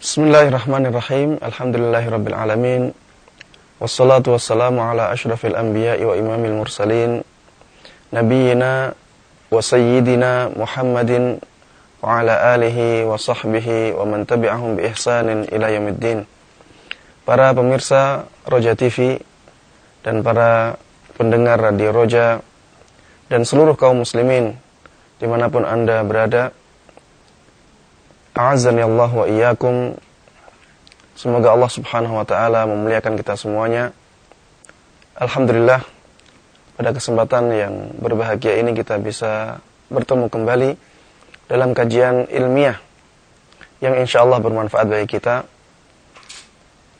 Bismillahirrahmanirrahim. Alhamdulillahirabbil alamin. Wassalatu wassalamu ala asyrafil anbiya'i wa imamil mursalin. Nabiyyina wa sayyidina Muhammadin wa ala alihi wa sahbihi wa man tabi'ahum bi ihsanin ila yaumiddin. Para pemirsa Roja TV dan para pendengar Radio Roja dan seluruh kaum muslimin di mana pun anda berada A'azani Allah wa iyyakum. Semoga Allah Subhanahu wa taala memuliakan kita semuanya. Alhamdulillah pada kesempatan yang berbahagia ini kita bisa bertemu kembali dalam kajian ilmiah yang insya Allah bermanfaat bagi kita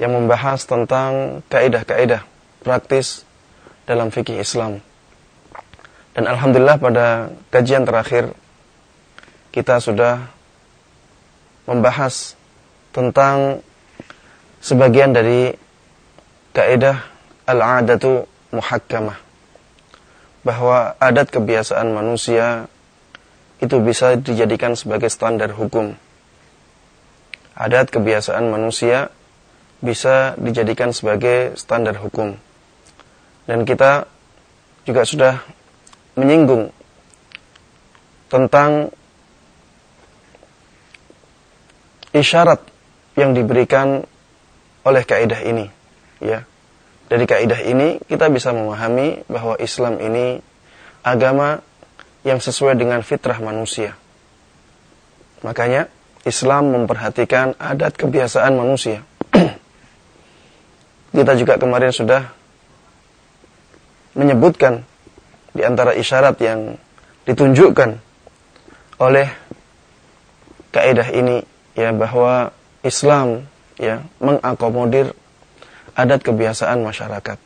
yang membahas tentang kaidah-kaidah praktis dalam fikih Islam. Dan alhamdulillah pada kajian terakhir kita sudah membahas tentang sebagian dari kaidah al-adatu muhakkamah bahwa adat kebiasaan manusia itu bisa dijadikan sebagai standar hukum. Adat kebiasaan manusia bisa dijadikan sebagai standar hukum. Dan kita juga sudah menyinggung tentang isyarat yang diberikan oleh kaidah ini ya. Dari kaidah ini kita bisa memahami bahwa Islam ini agama yang sesuai dengan fitrah manusia. Makanya Islam memperhatikan adat kebiasaan manusia. Kita juga kemarin sudah menyebutkan di antara isyarat yang ditunjukkan oleh kaidah ini ya bahwa Islam ya mengakomodir adat kebiasaan masyarakat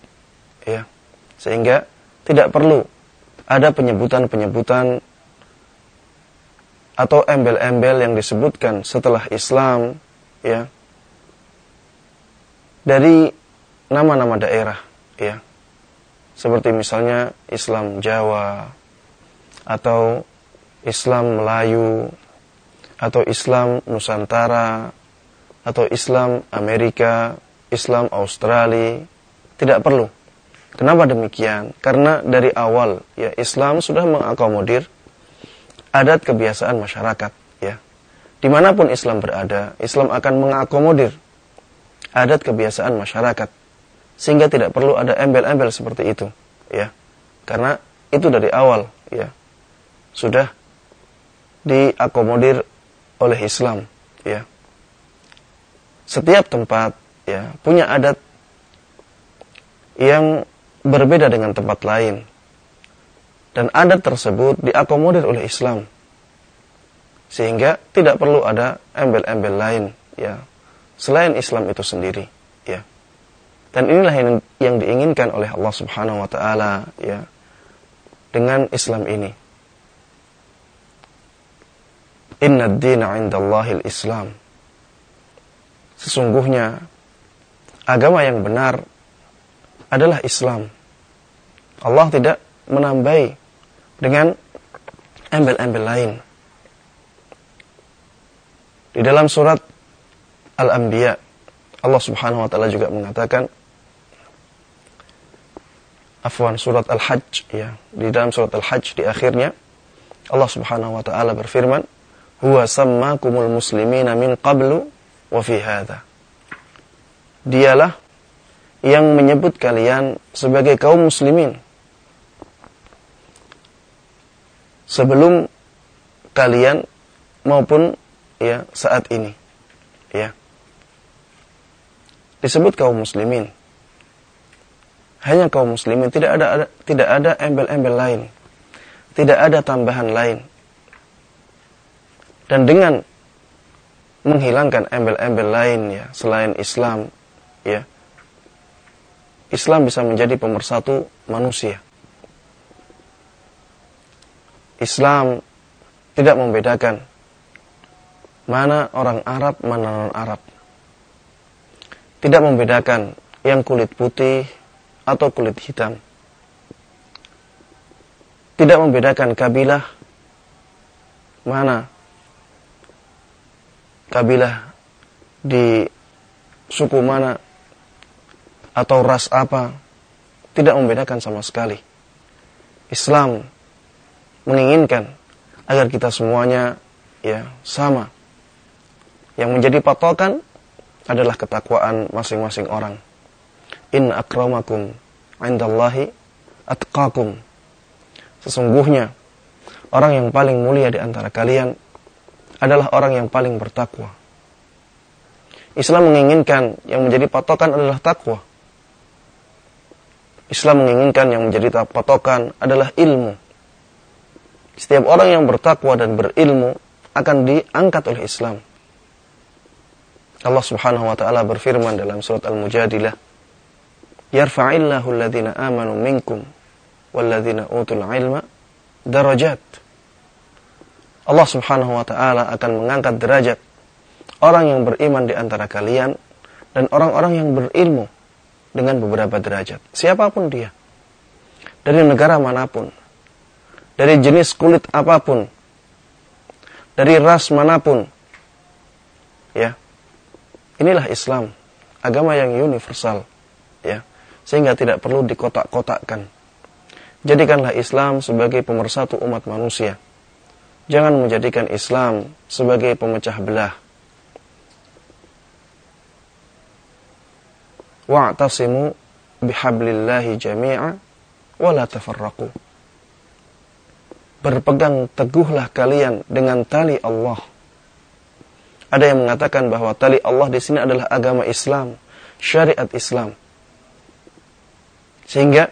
ya. Sehingga tidak perlu ada penyebutan-penyebutan atau embel-embel yang disebutkan setelah Islam ya dari nama-nama daerah ya. Seperti misalnya Islam Jawa atau Islam Melayu atau Islam Nusantara atau Islam Amerika, Islam Australia, tidak perlu. Kenapa demikian? Karena dari awal ya Islam sudah mengakomodir adat kebiasaan masyarakat ya. Di mana pun Islam berada, Islam akan mengakomodir adat kebiasaan masyarakat sehingga tidak perlu ada embel-embel seperti itu ya. Karena itu dari awal ya. Sudah diakomodir oleh Islam ya. Setiap tempat ya punya adat yang berbeda dengan tempat lain. Dan adat tersebut diakomodir oleh Islam. Sehingga tidak perlu ada embel-embel lain ya selain Islam itu sendiri ya. Dan inilah yang, yang diinginkan oleh Allah Subhanahu wa taala ya dengan Islam ini Inna dina indallahil Islam. Sesungguhnya agama yang benar adalah Islam. Allah tidak menambahi dengan embel-embel lain. Di dalam surat Al-Anbiya Allah Subhanahu wa taala juga mengatakan afwan surat Al-Hajj ya di dalam surat Al-Hajj di akhirnya Allah Subhanahu wa taala berfirman huwa sammakumul muslimina min qablu wa fi. Dialah yang menyebut kalian sebagai kaum muslimin. Sebelum kalian maupun ya saat ini ya. Disebut kaum muslimin. Hanya kaum muslimin tidak ada, ada tidak ada embel-embel lain. Tidak ada tambahan lain dan dengan menghilangkan embel-embel lain ya selain Islam ya Islam bisa menjadi pemersatu manusia. Islam tidak membedakan mana orang Arab mana non Arab tidak membedakan yang kulit putih atau kulit hitam. Tidak membedakan kabilah mana kabilah di suku mana atau ras apa tidak membedakan sama sekali. Islam menginginkan agar kita semuanya ya sama. Yang menjadi patokan adalah ketakwaan masing-masing orang. In akramakum indallahi atqakum. Sesungguhnya orang yang paling mulia di antara kalian adalah orang yang paling bertakwa. Islam menginginkan yang menjadi patokan adalah takwa. Islam menginginkan yang menjadi patokan adalah ilmu. Setiap orang yang bertakwa dan berilmu akan diangkat oleh Islam. Allah Subhanahu wa taala berfirman dalam surat Al-Mujadilah, "Yarfa'illahu alladhina amanu minkum walladhina utul ilma darajat." Allah Subhanahu wa taala akan mengangkat derajat orang yang beriman di antara kalian dan orang-orang yang berilmu dengan beberapa derajat. Siapa pun dia. Dari negara mana pun. Dari jenis kulit apa pun. Dari ras mana pun. Ya. Inilah Islam, agama yang universal, ya. Sehingga tidak perlu dikotak-kotakkan. Jadikanlah Islam sebagai pemersatu umat manusia. Jangan menjadikan Islam sebagai pemecah belah. Wa'tasimu bihablillahi jami'a wa la tafarraqu. Berpegang teguhlah kalian dengan tali Allah ada yang mengatakan bahwa tali Allah di sini adalah agama Islam, syariat Islam. Sehingga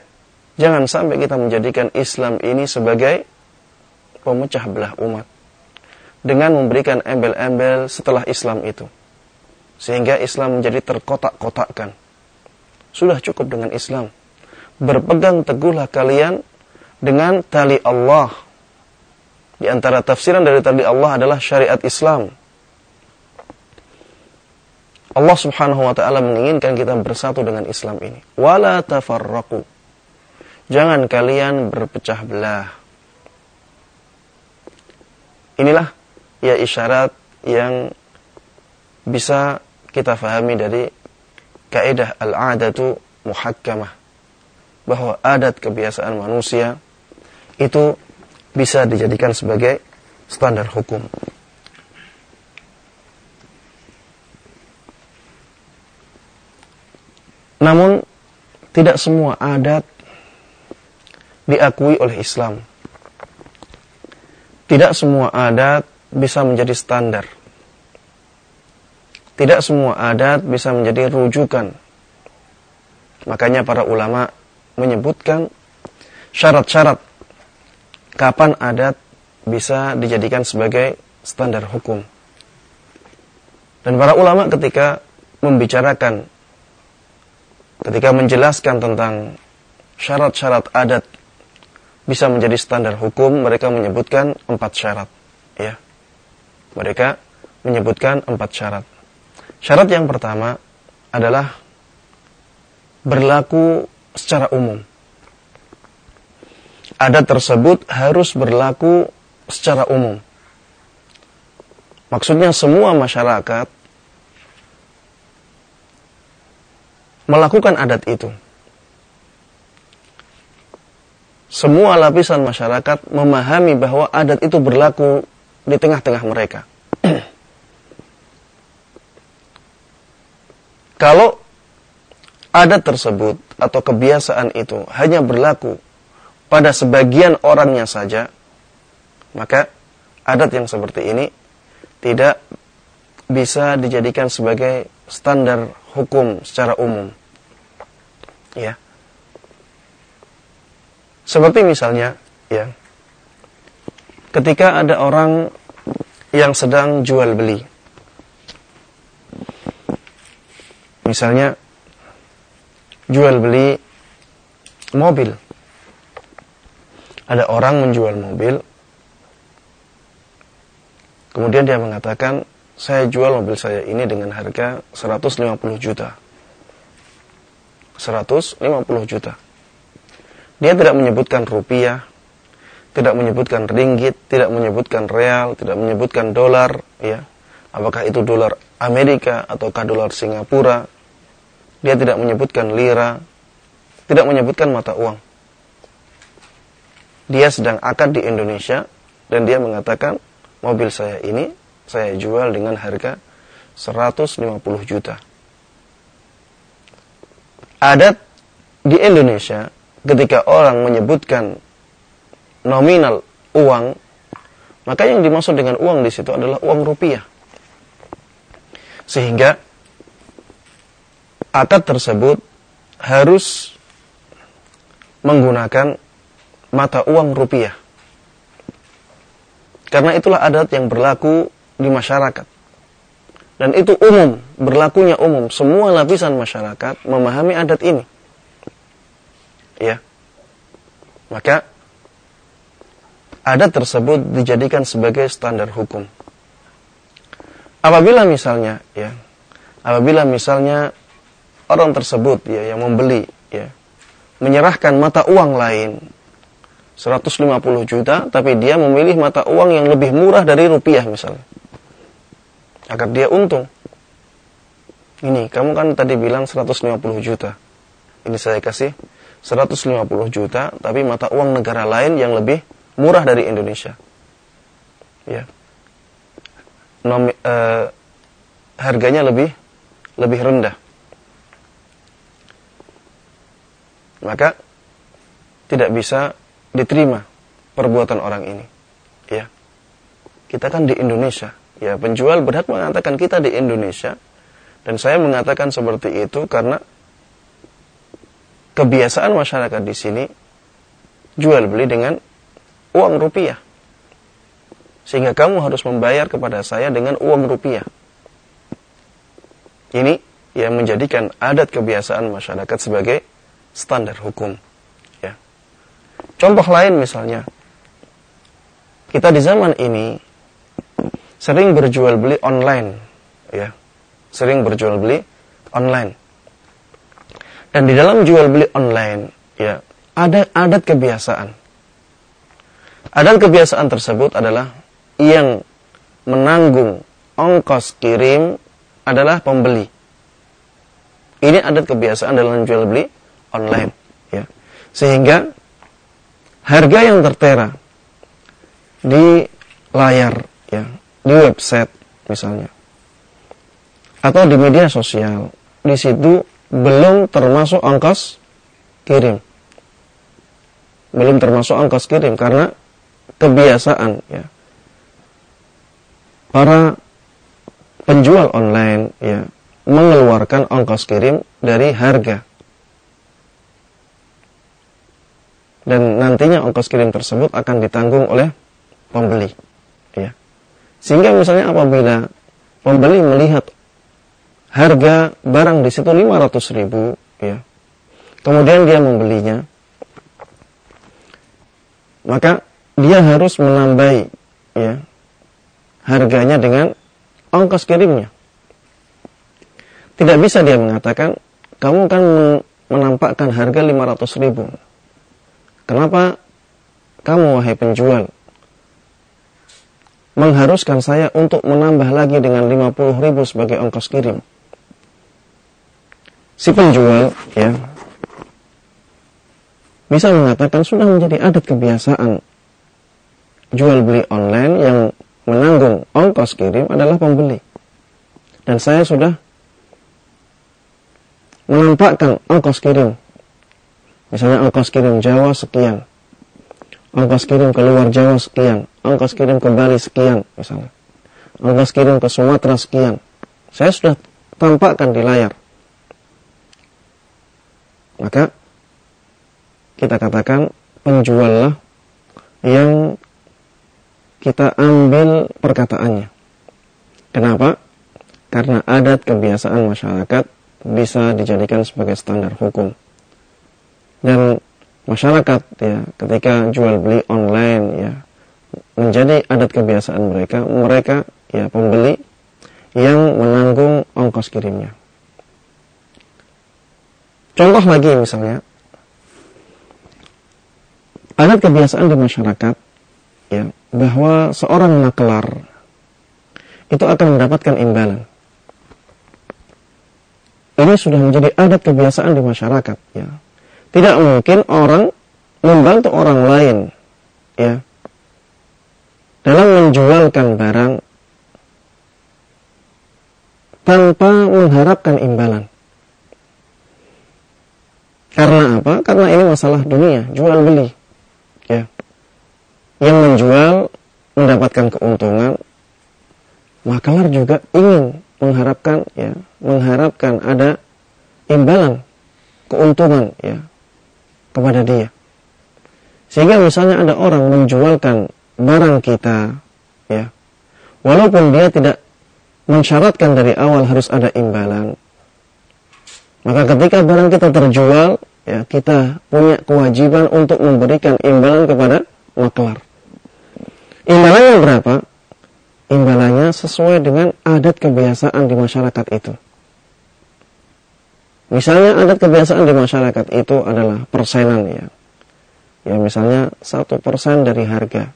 jangan sampai kita menjadikan Islam ini sebagai pemecah belah umat dengan memberikan embel-embel setelah Islam itu. Sehingga Islam menjadi terkotak-kotakkan. Sudah cukup dengan Islam. Berpegang teguhlah kalian dengan tali Allah. Di antara tafsiran dari tali Allah adalah syariat Islam Allah Subhanahu wa taala menginginkan kita bersatu dengan Islam ini. Wala tafarraqu. Jangan kalian berpecah belah. Inilah ya isyarat yang bisa kita fahami dari kaidah al-adatu muhakkamah bahwa adat kebiasaan manusia itu bisa dijadikan sebagai standar hukum. Namun tidak semua adat diakui oleh Islam. Tidak semua adat bisa menjadi standar. Tidak semua adat bisa menjadi rujukan. Makanya para ulama menyebutkan syarat-syarat kapan adat bisa dijadikan sebagai standar hukum. Dan para ulama ketika membicarakan ketika menjelaskan tentang syarat-syarat adat bisa menjadi standar hukum, mereka menyebutkan empat syarat. Ya, mereka menyebutkan empat syarat. Syarat yang pertama adalah berlaku secara umum. Adat tersebut harus berlaku secara umum. Maksudnya semua masyarakat melakukan adat itu. Semua lapisan masyarakat memahami bahwa adat itu berlaku di tengah-tengah mereka. Kalau adat tersebut atau kebiasaan itu hanya berlaku pada sebagian orangnya saja, maka adat yang seperti ini tidak bisa dijadikan sebagai standar hukum secara umum. Ya. Seperti misalnya, ya. Ketika ada orang yang sedang jual beli. Misalnya jual beli mobil. Ada orang menjual mobil. Kemudian dia mengatakan, saya jual mobil saya ini dengan harga 150 juta. 150 juta. Dia tidak menyebutkan rupiah, tidak menyebutkan ringgit, tidak menyebutkan real, tidak menyebutkan dolar, ya. Apakah itu dolar Amerika ataukah dolar Singapura. Dia tidak menyebutkan lira, tidak menyebutkan mata uang. Dia sedang akad di Indonesia dan dia mengatakan mobil saya ini saya jual dengan harga 150 juta. Adat di Indonesia ketika orang menyebutkan nominal uang, maka yang dimaksud dengan uang di situ adalah uang rupiah. Sehingga akad tersebut harus menggunakan mata uang rupiah. Karena itulah adat yang berlaku di masyarakat. Dan itu umum, berlakunya umum. Semua lapisan masyarakat memahami adat ini. Ya. Maka adat tersebut dijadikan sebagai standar hukum. Apabila misalnya ya, apabila misalnya orang tersebut ya yang membeli ya menyerahkan mata uang lain 150 juta tapi dia memilih mata uang yang lebih murah dari rupiah misalnya agar dia untung ini kamu kan tadi bilang 150 juta ini saya kasih 150 juta tapi mata uang negara lain yang lebih murah dari Indonesia ya nomi, uh, harganya lebih lebih rendah. Maka tidak bisa diterima perbuatan orang ini. Ya. Kita kan di Indonesia. Ya, penjual berhak mengatakan kita di Indonesia dan saya mengatakan seperti itu karena kebiasaan masyarakat di sini jual beli dengan uang rupiah. Sehingga kamu harus membayar kepada saya dengan uang rupiah. Ini yang menjadikan adat kebiasaan masyarakat sebagai standar hukum. Ya. Contoh lain misalnya, kita di zaman ini sering berjual beli online, ya, sering berjual beli online. Dan di dalam jual beli online, ya, ada adat kebiasaan. Adat kebiasaan tersebut adalah yang menanggung ongkos kirim adalah pembeli. Ini adat kebiasaan dalam jual beli online, ya. Sehingga harga yang tertera di layar, ya, di website misalnya, atau di media sosial, di situ belum termasuk ongkos kirim, belum termasuk ongkos kirim karena kebiasaan, ya para penjual online ya mengeluarkan ongkos kirim dari harga. Dan nantinya ongkos kirim tersebut akan ditanggung oleh pembeli. Ya. Sehingga misalnya apabila pembeli melihat harga barang di situ 500 ribu, ya, kemudian dia membelinya, maka dia harus menambahi ya, harganya dengan ongkos kirimnya. Tidak bisa dia mengatakan, kamu kan menampakkan harga 500 ribu. Kenapa kamu wahai penjual mengharuskan saya untuk menambah lagi dengan 50 ribu sebagai ongkos kirim? Si penjual ya bisa mengatakan sudah menjadi adat kebiasaan jual beli online yang menanggung ongkos kirim adalah pembeli. Dan saya sudah menampakkan ongkos kirim. Misalnya ongkos kirim Jawa sekian. Ongkos kirim ke luar Jawa sekian. Ongkos kirim ke Bali sekian misalnya. Ongkos kirim ke Sumatera sekian. Saya sudah tampakkan di layar. Maka kita katakan penjual lah yang kita ambil perkataannya. Kenapa? Karena adat kebiasaan masyarakat bisa dijadikan sebagai standar hukum. Dan masyarakat ya ketika jual beli online ya menjadi adat kebiasaan mereka, mereka ya pembeli yang menanggung ongkos kirimnya. Contoh lagi misalnya, adat kebiasaan di masyarakat ya, bahwa seorang makelar itu akan mendapatkan imbalan. ini sudah menjadi adat kebiasaan di masyarakat ya tidak mungkin orang membantu orang lain ya dalam menjualkan barang tanpa mengharapkan imbalan. Karena apa? Karena ini masalah dunia, jual beli. Ya. Yang menjual mendapatkan keuntungan, makalar juga ingin mengharapkan ya, mengharapkan ada imbalan keuntungan ya kepada dia. Sehingga misalnya ada orang menjualkan barang kita ya. Walaupun dia tidak mensyaratkan dari awal harus ada imbalan. Maka ketika barang kita terjual, ya kita punya kewajiban untuk memberikan imbalan kepada maklar. Imbalannya berapa? Imbalannya sesuai dengan adat kebiasaan di masyarakat itu. Misalnya adat kebiasaan di masyarakat itu adalah persenan ya. Ya misalnya satu persen dari harga.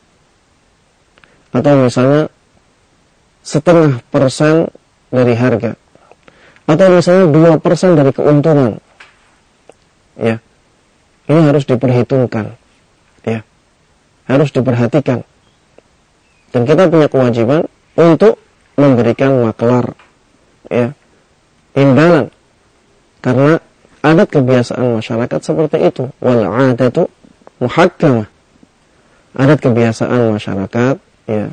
Atau misalnya setengah persen dari harga atau misalnya dua persen dari keuntungan. Ya. Ini harus diperhitungkan. Ya. Harus diperhatikan. Dan kita punya kewajiban untuk memberikan maklar. Ya. Imbalan. Karena adat kebiasaan masyarakat seperti itu. Wal adatu muhakkamah. Adat kebiasaan masyarakat ya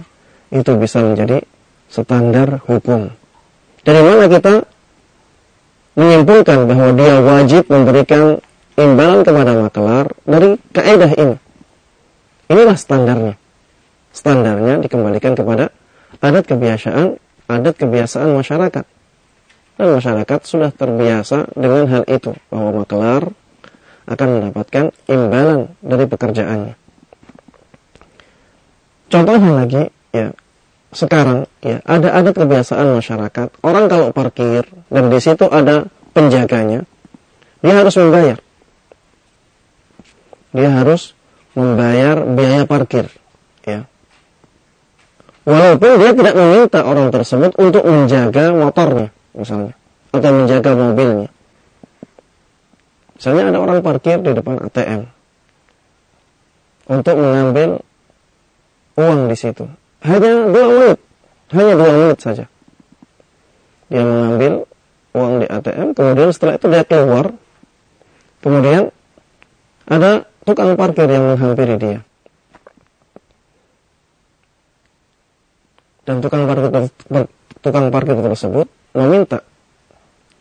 itu bisa menjadi standar hukum. Dari mana kita menyimpulkan bahwa dia wajib memberikan imbalan kepada makelar dari kaedah ini. Inilah standarnya. Standarnya dikembalikan kepada adat kebiasaan, adat kebiasaan masyarakat. Dan masyarakat sudah terbiasa dengan hal itu, bahwa makelar akan mendapatkan imbalan dari pekerjaannya. Contohnya lagi, ya, sekarang ya ada adat kebiasaan masyarakat. Orang kalau parkir dan di situ ada penjaganya dia harus membayar. Dia harus membayar biaya parkir ya. Walaupun dia tidak meminta orang tersebut untuk menjaga motornya misalnya atau menjaga mobilnya. Misalnya ada orang parkir di depan ATM untuk mengambil uang di situ hanya dua menit, hanya dua menit saja. Dia mengambil uang di ATM, kemudian setelah itu dia keluar, kemudian ada tukang parkir yang menghampiri dia. Dan tukang parkir tukang parkir tersebut meminta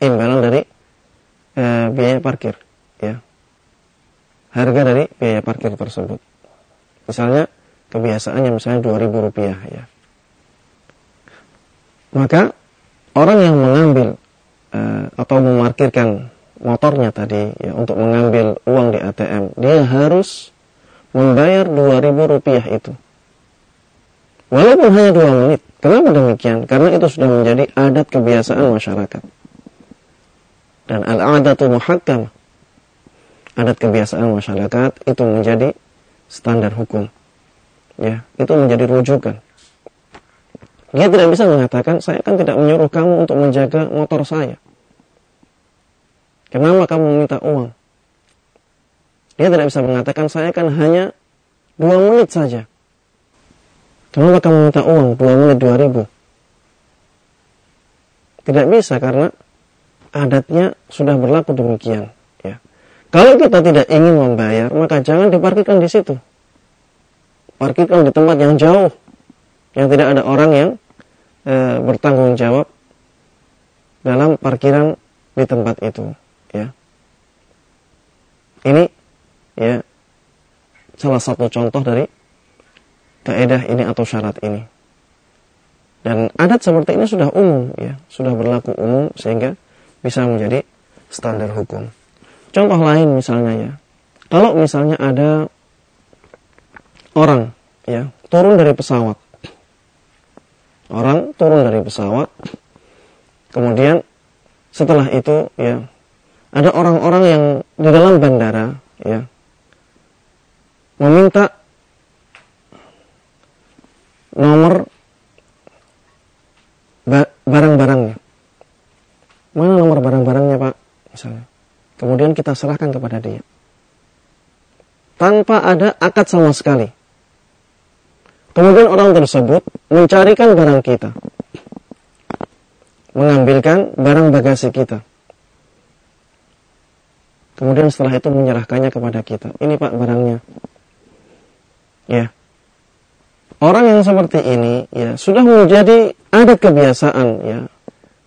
imbalan dari e, biaya parkir, ya. Harga dari biaya parkir tersebut. Misalnya kebiasaannya misalnya 2000 rupiah ya. Maka orang yang mengambil uh, atau memarkirkan motornya tadi ya untuk mengambil uang di ATM, dia harus membayar 2000 rupiah itu. Walaupun hanya dua menit. Kenapa demikian? Karena itu sudah menjadi adat kebiasaan masyarakat. Dan al-adatu muhakkam. Adat kebiasaan masyarakat itu menjadi standar hukum ya itu menjadi rujukan. Dia tidak bisa mengatakan, saya kan tidak menyuruh kamu untuk menjaga motor saya. Kenapa kamu meminta uang? Dia tidak bisa mengatakan, saya kan hanya dua menit saja. Kenapa kamu minta uang dua menit dua ribu? Tidak bisa karena adatnya sudah berlaku demikian. Ya. Kalau kita tidak ingin membayar, maka jangan diparkirkan di situ parkirkan di tempat yang jauh yang tidak ada orang yang e, bertanggung jawab dalam parkiran di tempat itu ya. Ini ya salah satu contoh dari kaidah ini atau syarat ini. Dan adat seperti ini sudah umum ya sudah berlaku umum sehingga bisa menjadi standar hukum. Contoh lain misalnya ya. Kalau misalnya ada orang ya turun dari pesawat. Orang turun dari pesawat. Kemudian setelah itu ya ada orang-orang yang di dalam bandara ya meminta nomor barang-barangnya. Mana nomor barang-barangnya, Pak? misalnya. Kemudian kita serahkan kepada dia. Tanpa ada akad sama sekali. Kemudian orang tersebut mencarikan barang kita. Mengambilkan barang bagasi kita. Kemudian setelah itu menyerahkannya kepada kita. Ini pak barangnya. Ya. Orang yang seperti ini ya sudah menjadi ada kebiasaan ya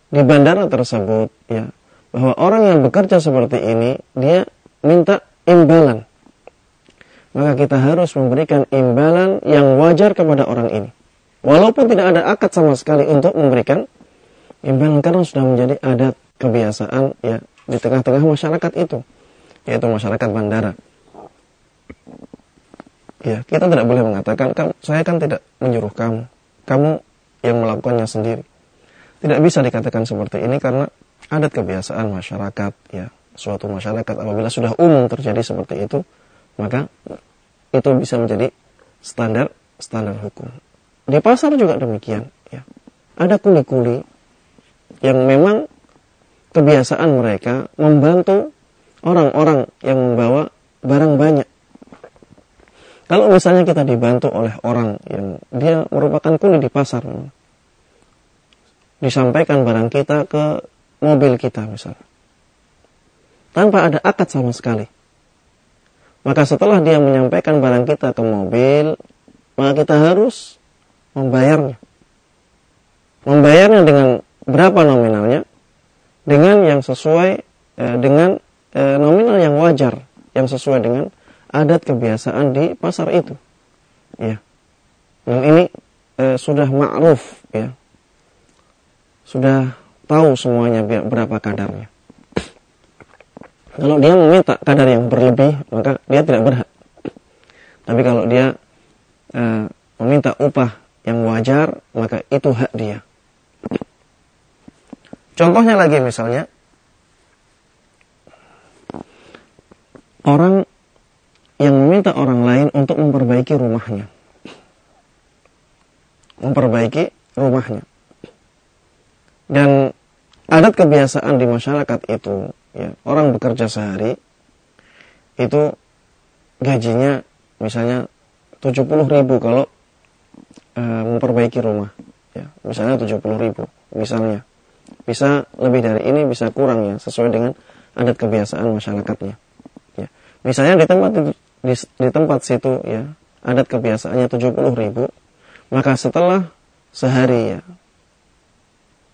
di bandara tersebut ya bahwa orang yang bekerja seperti ini dia minta imbalan maka kita harus memberikan imbalan yang wajar kepada orang ini. Walaupun tidak ada akad sama sekali untuk memberikan imbalan karena sudah menjadi adat kebiasaan ya di tengah-tengah masyarakat itu yaitu masyarakat bandara. Ya kita tidak boleh mengatakan kamu saya kan tidak menyuruh kamu. Kamu yang melakukannya sendiri. Tidak bisa dikatakan seperti ini karena adat kebiasaan masyarakat ya suatu masyarakat apabila sudah umum terjadi seperti itu maka itu bisa menjadi standar standar hukum di pasar juga demikian ya ada kuli-kuli yang memang kebiasaan mereka membantu orang-orang yang membawa barang banyak kalau misalnya kita dibantu oleh orang yang dia merupakan kuli di pasar disampaikan barang kita ke mobil kita misalnya. Tanpa ada akad sama sekali. Maka setelah dia menyampaikan barang kita ke mobil, maka kita harus membayarnya. Membayarnya dengan berapa nominalnya? Dengan yang sesuai eh, dengan eh, nominal yang wajar, yang sesuai dengan adat kebiasaan di pasar itu. Ya. Ini eh, sudah ma'ruf ya. Sudah tahu semuanya berapa kadarnya. Kalau dia meminta kadar yang berlebih, maka dia tidak berhak. Tapi kalau dia e, meminta upah yang wajar, maka itu hak dia. Contohnya lagi misalnya, orang yang meminta orang lain untuk memperbaiki rumahnya. Memperbaiki rumahnya. Dan adat kebiasaan di masyarakat itu, ya, orang bekerja sehari itu gajinya misalnya 70 ribu kalau e, memperbaiki rumah. Ya, misalnya 70 ribu, misalnya. Bisa lebih dari ini, bisa kurang ya, sesuai dengan adat kebiasaan masyarakatnya. Ya. Misalnya di tempat di, di tempat situ ya, adat kebiasaannya 70 ribu, maka setelah sehari ya,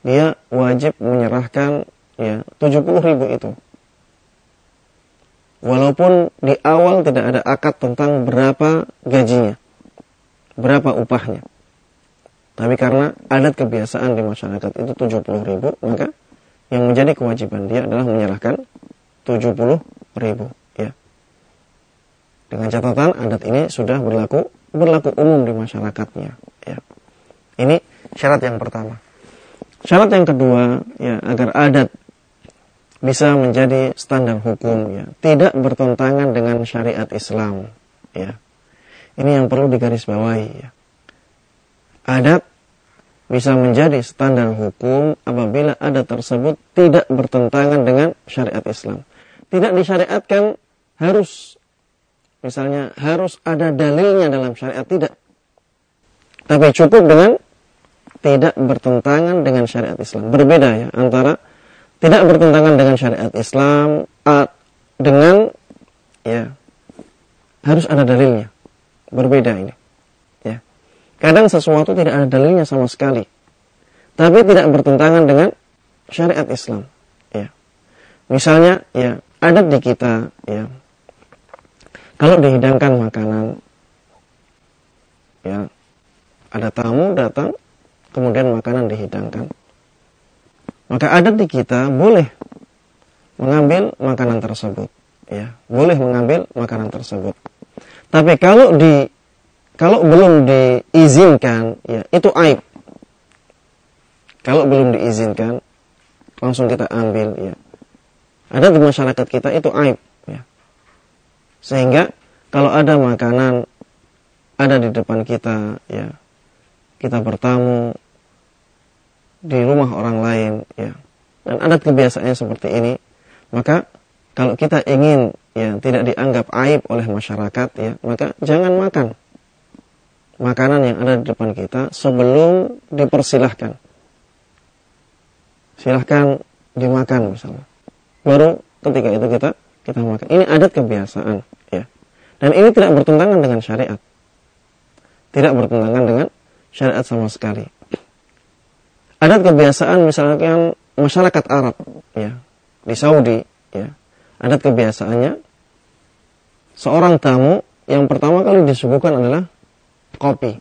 dia wajib menyerahkan ya 70 ribu itu. Walaupun di awal tidak ada akad tentang berapa gajinya, berapa upahnya. Tapi karena adat kebiasaan di masyarakat itu 70 ribu, maka yang menjadi kewajiban dia adalah menyerahkan 70 ribu. Ya. Dengan catatan adat ini sudah berlaku berlaku umum di masyarakatnya. Ya. Ini syarat yang pertama. Syarat yang kedua, ya agar adat bisa menjadi standar hukum, ya tidak bertentangan dengan syariat Islam, ya. Ini yang perlu digarisbawahi, ya. Adat bisa menjadi standar hukum apabila adat tersebut tidak bertentangan dengan syariat Islam. Tidak disyariatkan harus misalnya harus ada dalilnya dalam syariat tidak. Tapi cukup dengan tidak bertentangan dengan syariat Islam. Berbeda ya antara tidak bertentangan dengan syariat Islam dengan ya harus ada dalilnya. Berbeda ini. Ya. Kadang sesuatu tidak ada dalilnya sama sekali. Tapi tidak bertentangan dengan syariat Islam. Ya. Misalnya ya adat di kita ya kalau dihidangkan makanan ya ada tamu datang kemudian makanan dihidangkan. Maka adat di kita boleh mengambil makanan tersebut, ya, boleh mengambil makanan tersebut. Tapi kalau di kalau belum diizinkan, ya itu aib. Kalau belum diizinkan, langsung kita ambil, ya. Ada di masyarakat kita itu aib, ya. Sehingga kalau ada makanan ada di depan kita, ya, kita bertamu di rumah orang lain ya dan adat kebiasaannya seperti ini Maka kalau kita ingin ya tidak dianggap aib oleh masyarakat ya, maka jangan makan makanan yang ada di depan kita sebelum dipersilahkan. Silahkan dimakan misalnya. Baru ketika itu kita kita makan. Ini adat kebiasaan ya. Dan ini tidak bertentangan dengan syariat. Tidak bertentangan dengan syariat sama sekali. Adat kebiasaan misalnya masyarakat Arab ya di Saudi ya. Adat kebiasaannya seorang tamu yang pertama kali disuguhkan adalah kopi.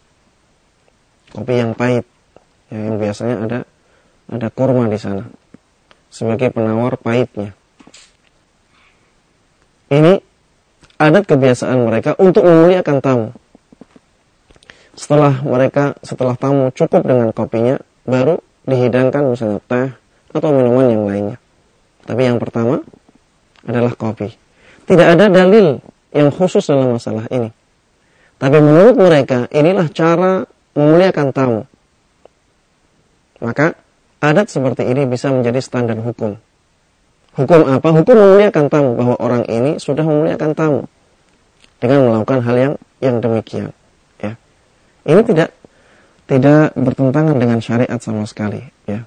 Kopi yang pahit. Ya, yang biasanya ada ada kurma di sana sebagai penawar pahitnya. Ini adat kebiasaan mereka untuk memuliakan tamu. Setelah mereka setelah tamu cukup dengan kopinya, baru dihidangkan misalnya teh atau minuman yang lainnya. Tapi yang pertama adalah kopi. Tidak ada dalil yang khusus dalam masalah ini. Tapi menurut mereka inilah cara memuliakan tamu. Maka adat seperti ini bisa menjadi standar hukum. Hukum apa? Hukum memuliakan tamu bahwa orang ini sudah memuliakan tamu dengan melakukan hal yang yang demikian. Ya, ini tidak tidak bertentangan dengan syariat sama sekali. Ya,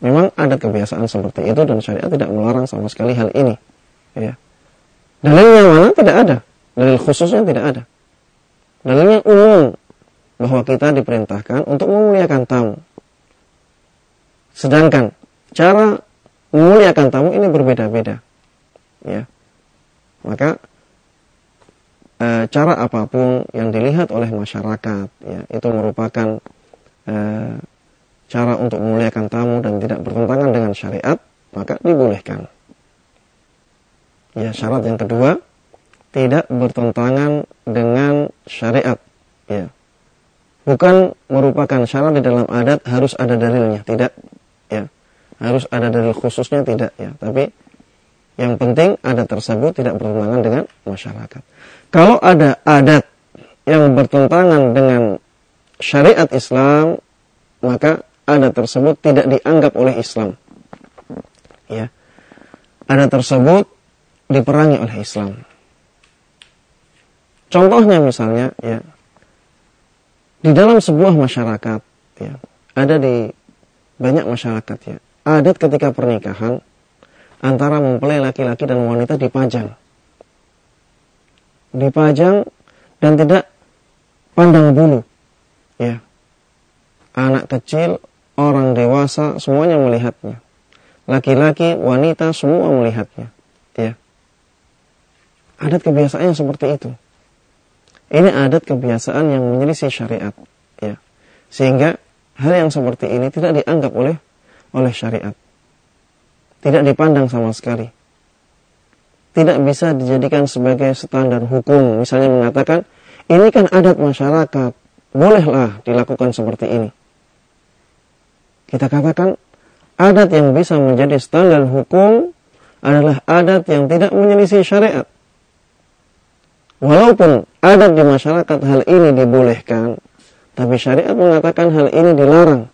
memang ada kebiasaan seperti itu dan syariat tidak melarang sama sekali hal ini. Ya, dalilnya mana? Tidak ada. Dalil khususnya tidak ada. Dalilnya umum bahwa kita diperintahkan untuk memuliakan tamu. Sedangkan cara memuliakan tamu ini berbeda-beda. Ya. Maka e, cara apa pun yang dilihat oleh masyarakat ya itu merupakan e, cara untuk memuliakan tamu dan tidak bertentangan dengan syariat, maka dibolehkan. Ya, syarat yang kedua tidak bertentangan dengan syariat. Ya. Bukan merupakan syarat di dalam adat harus ada dalilnya, tidak. Ya. Harus ada dalil khususnya tidak ya. Tapi yang penting adat tersebut tidak bertentangan dengan masyarakat. Kalau ada adat yang bertentangan dengan syariat Islam, maka adat tersebut tidak dianggap oleh Islam. Ya. Adat tersebut diperangi oleh Islam. Contohnya misalnya ya di dalam sebuah masyarakat ya ada di banyak masyarakat ya adat ketika pernikahan antara mempelai laki-laki dan wanita dipajang dipajang dan tidak pandang bulu. Ya. Anak kecil orang dewasa semuanya melihatnya. Laki-laki wanita semua melihatnya. Ya. Adat kebiasaannya seperti itu. Ini adat kebiasaan yang menyelisih syariat, ya. Sehingga hal yang seperti ini tidak dianggap oleh oleh syariat. Tidak dipandang sama sekali. Tidak bisa dijadikan sebagai standar hukum. Misalnya mengatakan, ini kan adat masyarakat, bolehlah dilakukan seperti ini. Kita katakan, adat yang bisa menjadi standar hukum adalah adat yang tidak menyelisih syariat. Walaupun adat di masyarakat hal ini dibolehkan, tapi syariat mengatakan hal ini dilarang.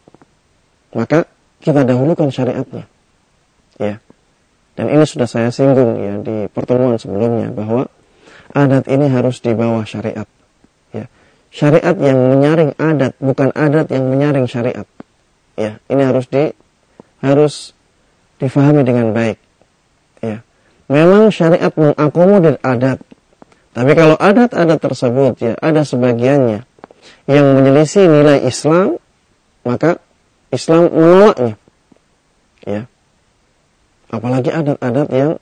Maka kita dahulukan syariatnya. Ya. Dan ini sudah saya singgung ya di pertemuan sebelumnya bahwa adat ini harus di bawah syariat. Ya. Syariat yang menyaring adat bukan adat yang menyaring syariat. Ya, ini harus di harus difahami dengan baik. Ya. Memang syariat mengakomodir adat tapi kalau adat-adat tersebut ya ada sebagiannya yang menyelisih nilai Islam, maka Islam menolaknya. Ya. Apalagi adat-adat yang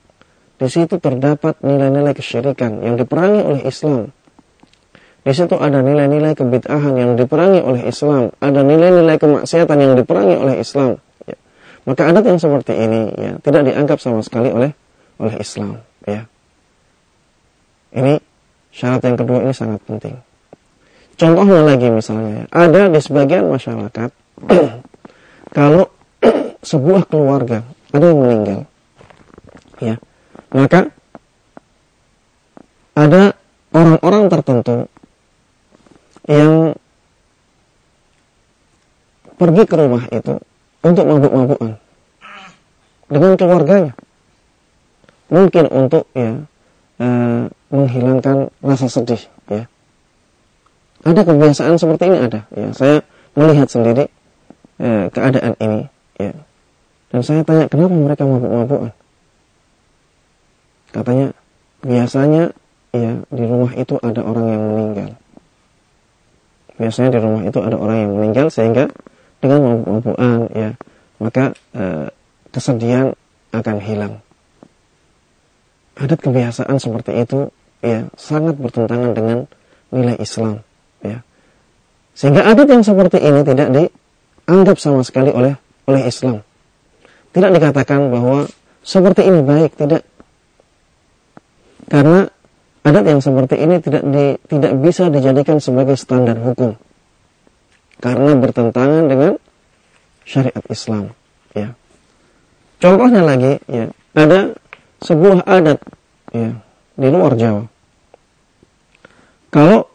di situ terdapat nilai-nilai kesyirikan yang diperangi oleh Islam. Di situ ada nilai-nilai kebid'ahan yang diperangi oleh Islam, ada nilai-nilai kemaksiatan yang diperangi oleh Islam. Ya. Maka adat yang seperti ini ya tidak dianggap sama sekali oleh oleh Islam. Ya. Ini syarat yang kedua ini sangat penting. Contohnya lagi misalnya, ada di sebagian masyarakat kalau sebuah keluarga ada yang meninggal, ya, maka ada orang-orang tertentu yang pergi ke rumah itu untuk mabuk-mabukan. dengan keluarganya. Mungkin untuk ya e, menghilangkan rasa sedih ya. Ada kebiasaan seperti ini ada ya. Saya melihat sendiri e, keadaan ini ya. Dan saya tanya kenapa mereka mabuk-mabukan? Katanya biasanya ya di rumah itu ada orang yang meninggal. Biasanya di rumah itu ada orang yang meninggal sehingga dengan mabuk-mabukan ya maka e, kesedihan akan hilang. Adat kebiasaan seperti itu ya sangat bertentangan dengan nilai Islam ya. Sehingga adat yang seperti ini tidak dianggap sama sekali oleh oleh Islam. Tidak dikatakan bahwa seperti ini baik, tidak. Karena adat yang seperti ini tidak di, tidak bisa dijadikan sebagai standar hukum. Karena bertentangan dengan syariat Islam, ya. Contohnya lagi, ya, ada sebuah adat ya di luar Jawa. Kalau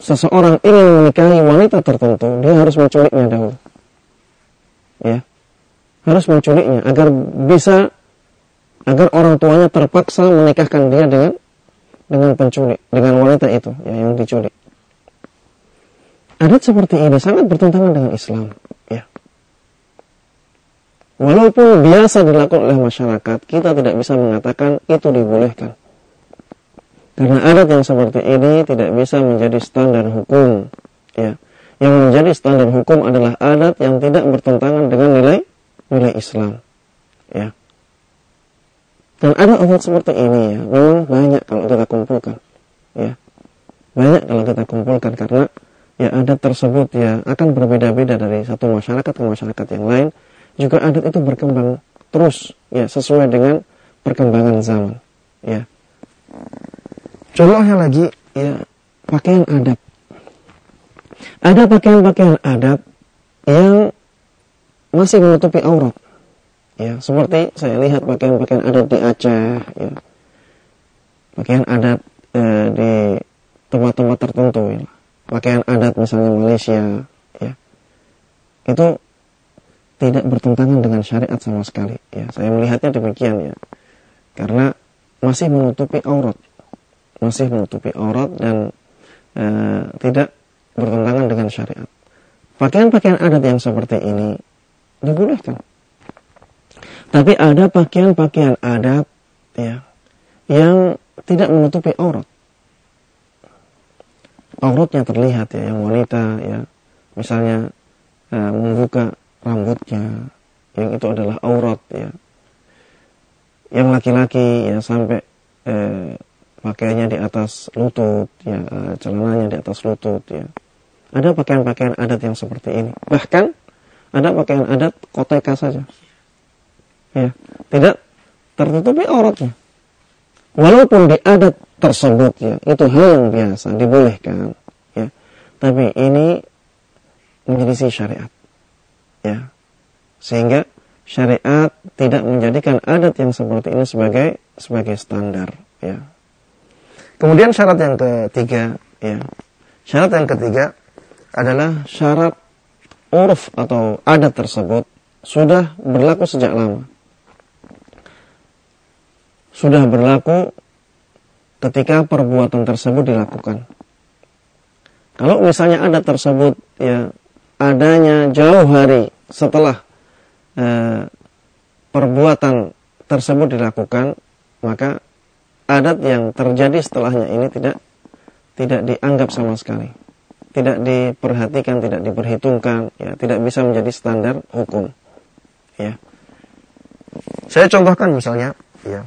seseorang ingin menikahi wanita tertentu, dia harus menculiknya dahulu. Ya. Harus menculiknya agar bisa agar orang tuanya terpaksa menikahkan dia dengan dengan penculik, dengan wanita itu ya yang diculik. Adat seperti ini sangat bertentangan dengan Islam. Walaupun biasa dilakukan oleh masyarakat, kita tidak bisa mengatakan itu dibolehkan. Karena adat yang seperti ini tidak bisa menjadi standar hukum. Ya. Yang menjadi standar hukum adalah adat yang tidak bertentangan dengan nilai nilai Islam. Ya. Dan ada adat seperti ini ya, memang banyak kalau kita kumpulkan. Ya. Banyak kalau kita kumpulkan karena ya adat tersebut ya akan berbeda-beda dari satu masyarakat ke masyarakat yang lain juga adat itu berkembang terus ya sesuai dengan perkembangan zaman ya contohnya lagi ya pakaian adat ada pakaian-pakaian adat yang masih menutupi aurat ya seperti saya lihat pakaian-pakaian adat di Aceh ya pakaian adat eh, di tempat-tempat tertentu ya pakaian adat misalnya Malaysia ya itu tidak bertentangan dengan syariat sama sekali. Ya, saya melihatnya demikian ya. Karena masih menutupi aurat. Masih menutupi aurat dan e, tidak bertentangan dengan syariat. Pakaian-pakaian adat yang seperti ini dibolehkan. Tapi ada pakaian-pakaian adat ya yang tidak menutupi aurat. Auratnya terlihat ya yang wanita ya. Misalnya e, membuka rambutnya yang itu adalah aurat ya yang laki-laki ya sampai eh, pakaiannya di atas lutut ya eh, celananya di atas lutut ya ada pakaian-pakaian adat yang seperti ini bahkan ada pakaian adat koteka saja ya tidak tertutupi auratnya. Walaupun di adat tersebut ya itu hal yang biasa dibolehkan ya. Tapi ini menjadi syariat ya. Sehingga syariat tidak menjadikan adat yang seperti ini sebagai sebagai standar ya. Kemudian syarat yang ketiga ya. Syarat yang ketiga adalah syarat uruf atau adat tersebut sudah berlaku sejak lama. Sudah berlaku ketika perbuatan tersebut dilakukan. Kalau misalnya adat tersebut ya adanya jauh hari setelah eh, perbuatan tersebut dilakukan, maka adat yang terjadi setelahnya ini tidak tidak dianggap sama sekali, tidak diperhatikan, tidak diperhitungkan, ya tidak bisa menjadi standar hukum. Ya, saya contohkan misalnya, ya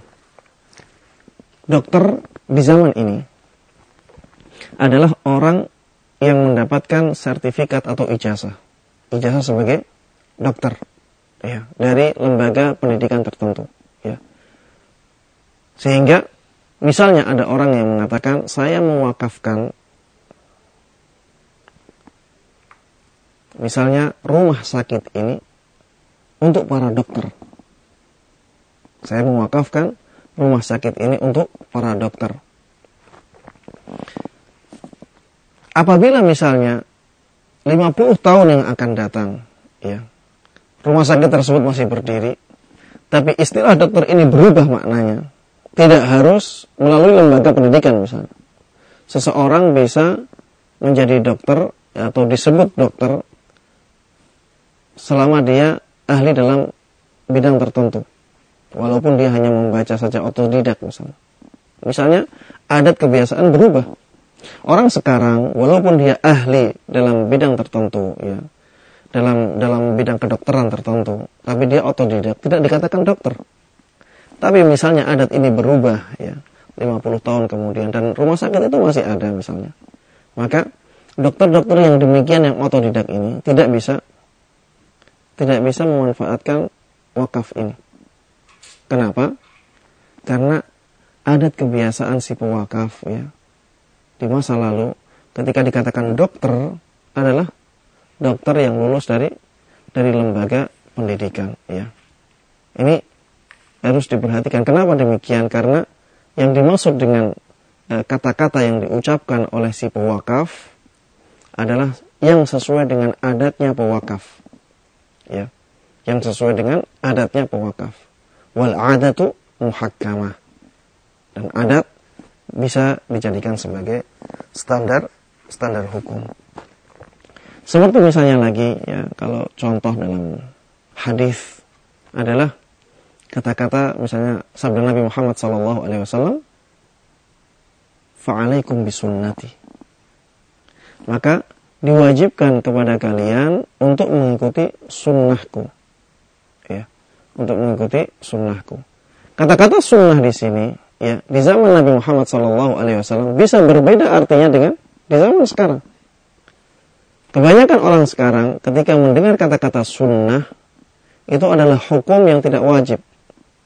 dokter di zaman ini adalah orang yang mendapatkan sertifikat atau ijazah. Ijazah sebagai dokter ya, dari lembaga pendidikan tertentu ya. Sehingga misalnya ada orang yang mengatakan saya mewakafkan misalnya rumah sakit ini untuk para dokter. Saya mewakafkan rumah sakit ini untuk para dokter. Apabila misalnya 50 tahun yang akan datang, ya, rumah sakit tersebut masih berdiri, Tapi istilah dokter ini berubah maknanya. Tidak harus melalui lembaga pendidikan misalnya. Seseorang bisa menjadi dokter atau disebut dokter selama dia ahli dalam bidang tertentu. Walaupun dia hanya membaca saja otodidak misalnya. Misalnya adat kebiasaan berubah. Orang sekarang walaupun dia ahli dalam bidang tertentu ya, dalam dalam bidang kedokteran tertentu, tapi dia otodidak, tidak dikatakan dokter. Tapi misalnya adat ini berubah ya, 50 tahun kemudian dan rumah sakit itu masih ada misalnya. Maka dokter-dokter yang demikian yang otodidak ini tidak bisa tidak bisa memanfaatkan wakaf ini. Kenapa? Karena adat kebiasaan si pewakaf ya di masa lalu ketika dikatakan dokter adalah dokter yang lulus dari dari lembaga pendidikan ya. Ini harus diperhatikan. Kenapa demikian? Karena yang dimaksud dengan eh, kata-kata yang diucapkan oleh si pewakaf adalah yang sesuai dengan adatnya pewakaf. Ya. Yang sesuai dengan adatnya pewakaf. Wal adatu muhakkamah. Dan adat bisa dijadikan sebagai standar standar hukum. Seperti misalnya lagi ya kalau contoh dalam hadis adalah kata-kata misalnya sabda Nabi Muhammad sallallahu alaihi wasallam fa'alaikum bisunnati. Maka diwajibkan kepada kalian untuk mengikuti sunnahku. Ya, untuk mengikuti sunnahku. Kata-kata sunnah di sini ya di zaman Nabi Muhammad wasallam bisa berbeda artinya dengan di zaman sekarang. Kebanyakan orang sekarang ketika mendengar kata-kata sunnah itu adalah hukum yang tidak wajib,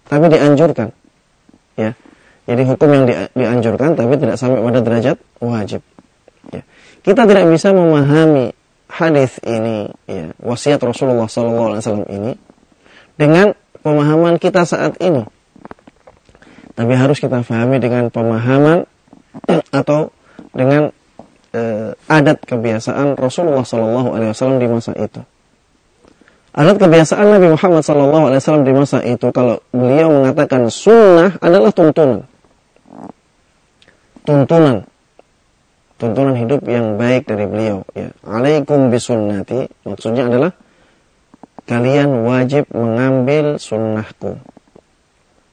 tapi dianjurkan. Ya, jadi hukum yang di, dianjurkan tapi tidak sampai pada derajat wajib. Kita tidak bisa memahami hadis ini, ya, wasiat Rasulullah SAW ini dengan pemahaman kita saat ini. Tapi harus kita pahami dengan pemahaman atau dengan eh, adat kebiasaan Rasulullah Wasallam di masa itu. Adat kebiasaan Nabi Muhammad Wasallam di masa itu, kalau beliau mengatakan sunnah adalah tuntunan, tuntunan, tuntunan hidup yang baik dari beliau. Ya, alaikum bisunnati maksudnya adalah kalian wajib mengambil sunnahku.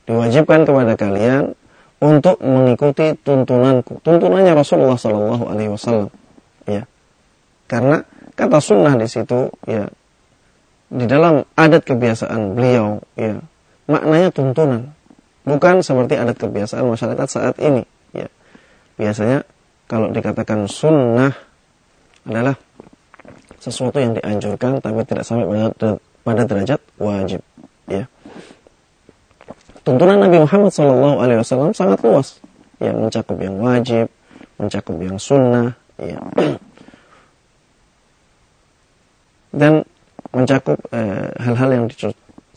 Diwajibkan kepada kalian untuk mengikuti tuntunanku. Tuntunannya Rasulullah Shallallahu Alaihi Wasallam. Ya, karena kata sunnah di situ ya di dalam adat kebiasaan beliau ya maknanya tuntunan bukan seperti adat kebiasaan masyarakat saat ini ya biasanya kalau dikatakan sunnah adalah sesuatu yang dianjurkan tapi tidak sampai pada, pada derajat wajib ya tuntunan Nabi Muhammad SAW sangat luas, ya mencakup yang wajib, mencakup yang sunnah, ya. dan mencakup eh, hal-hal eh, yang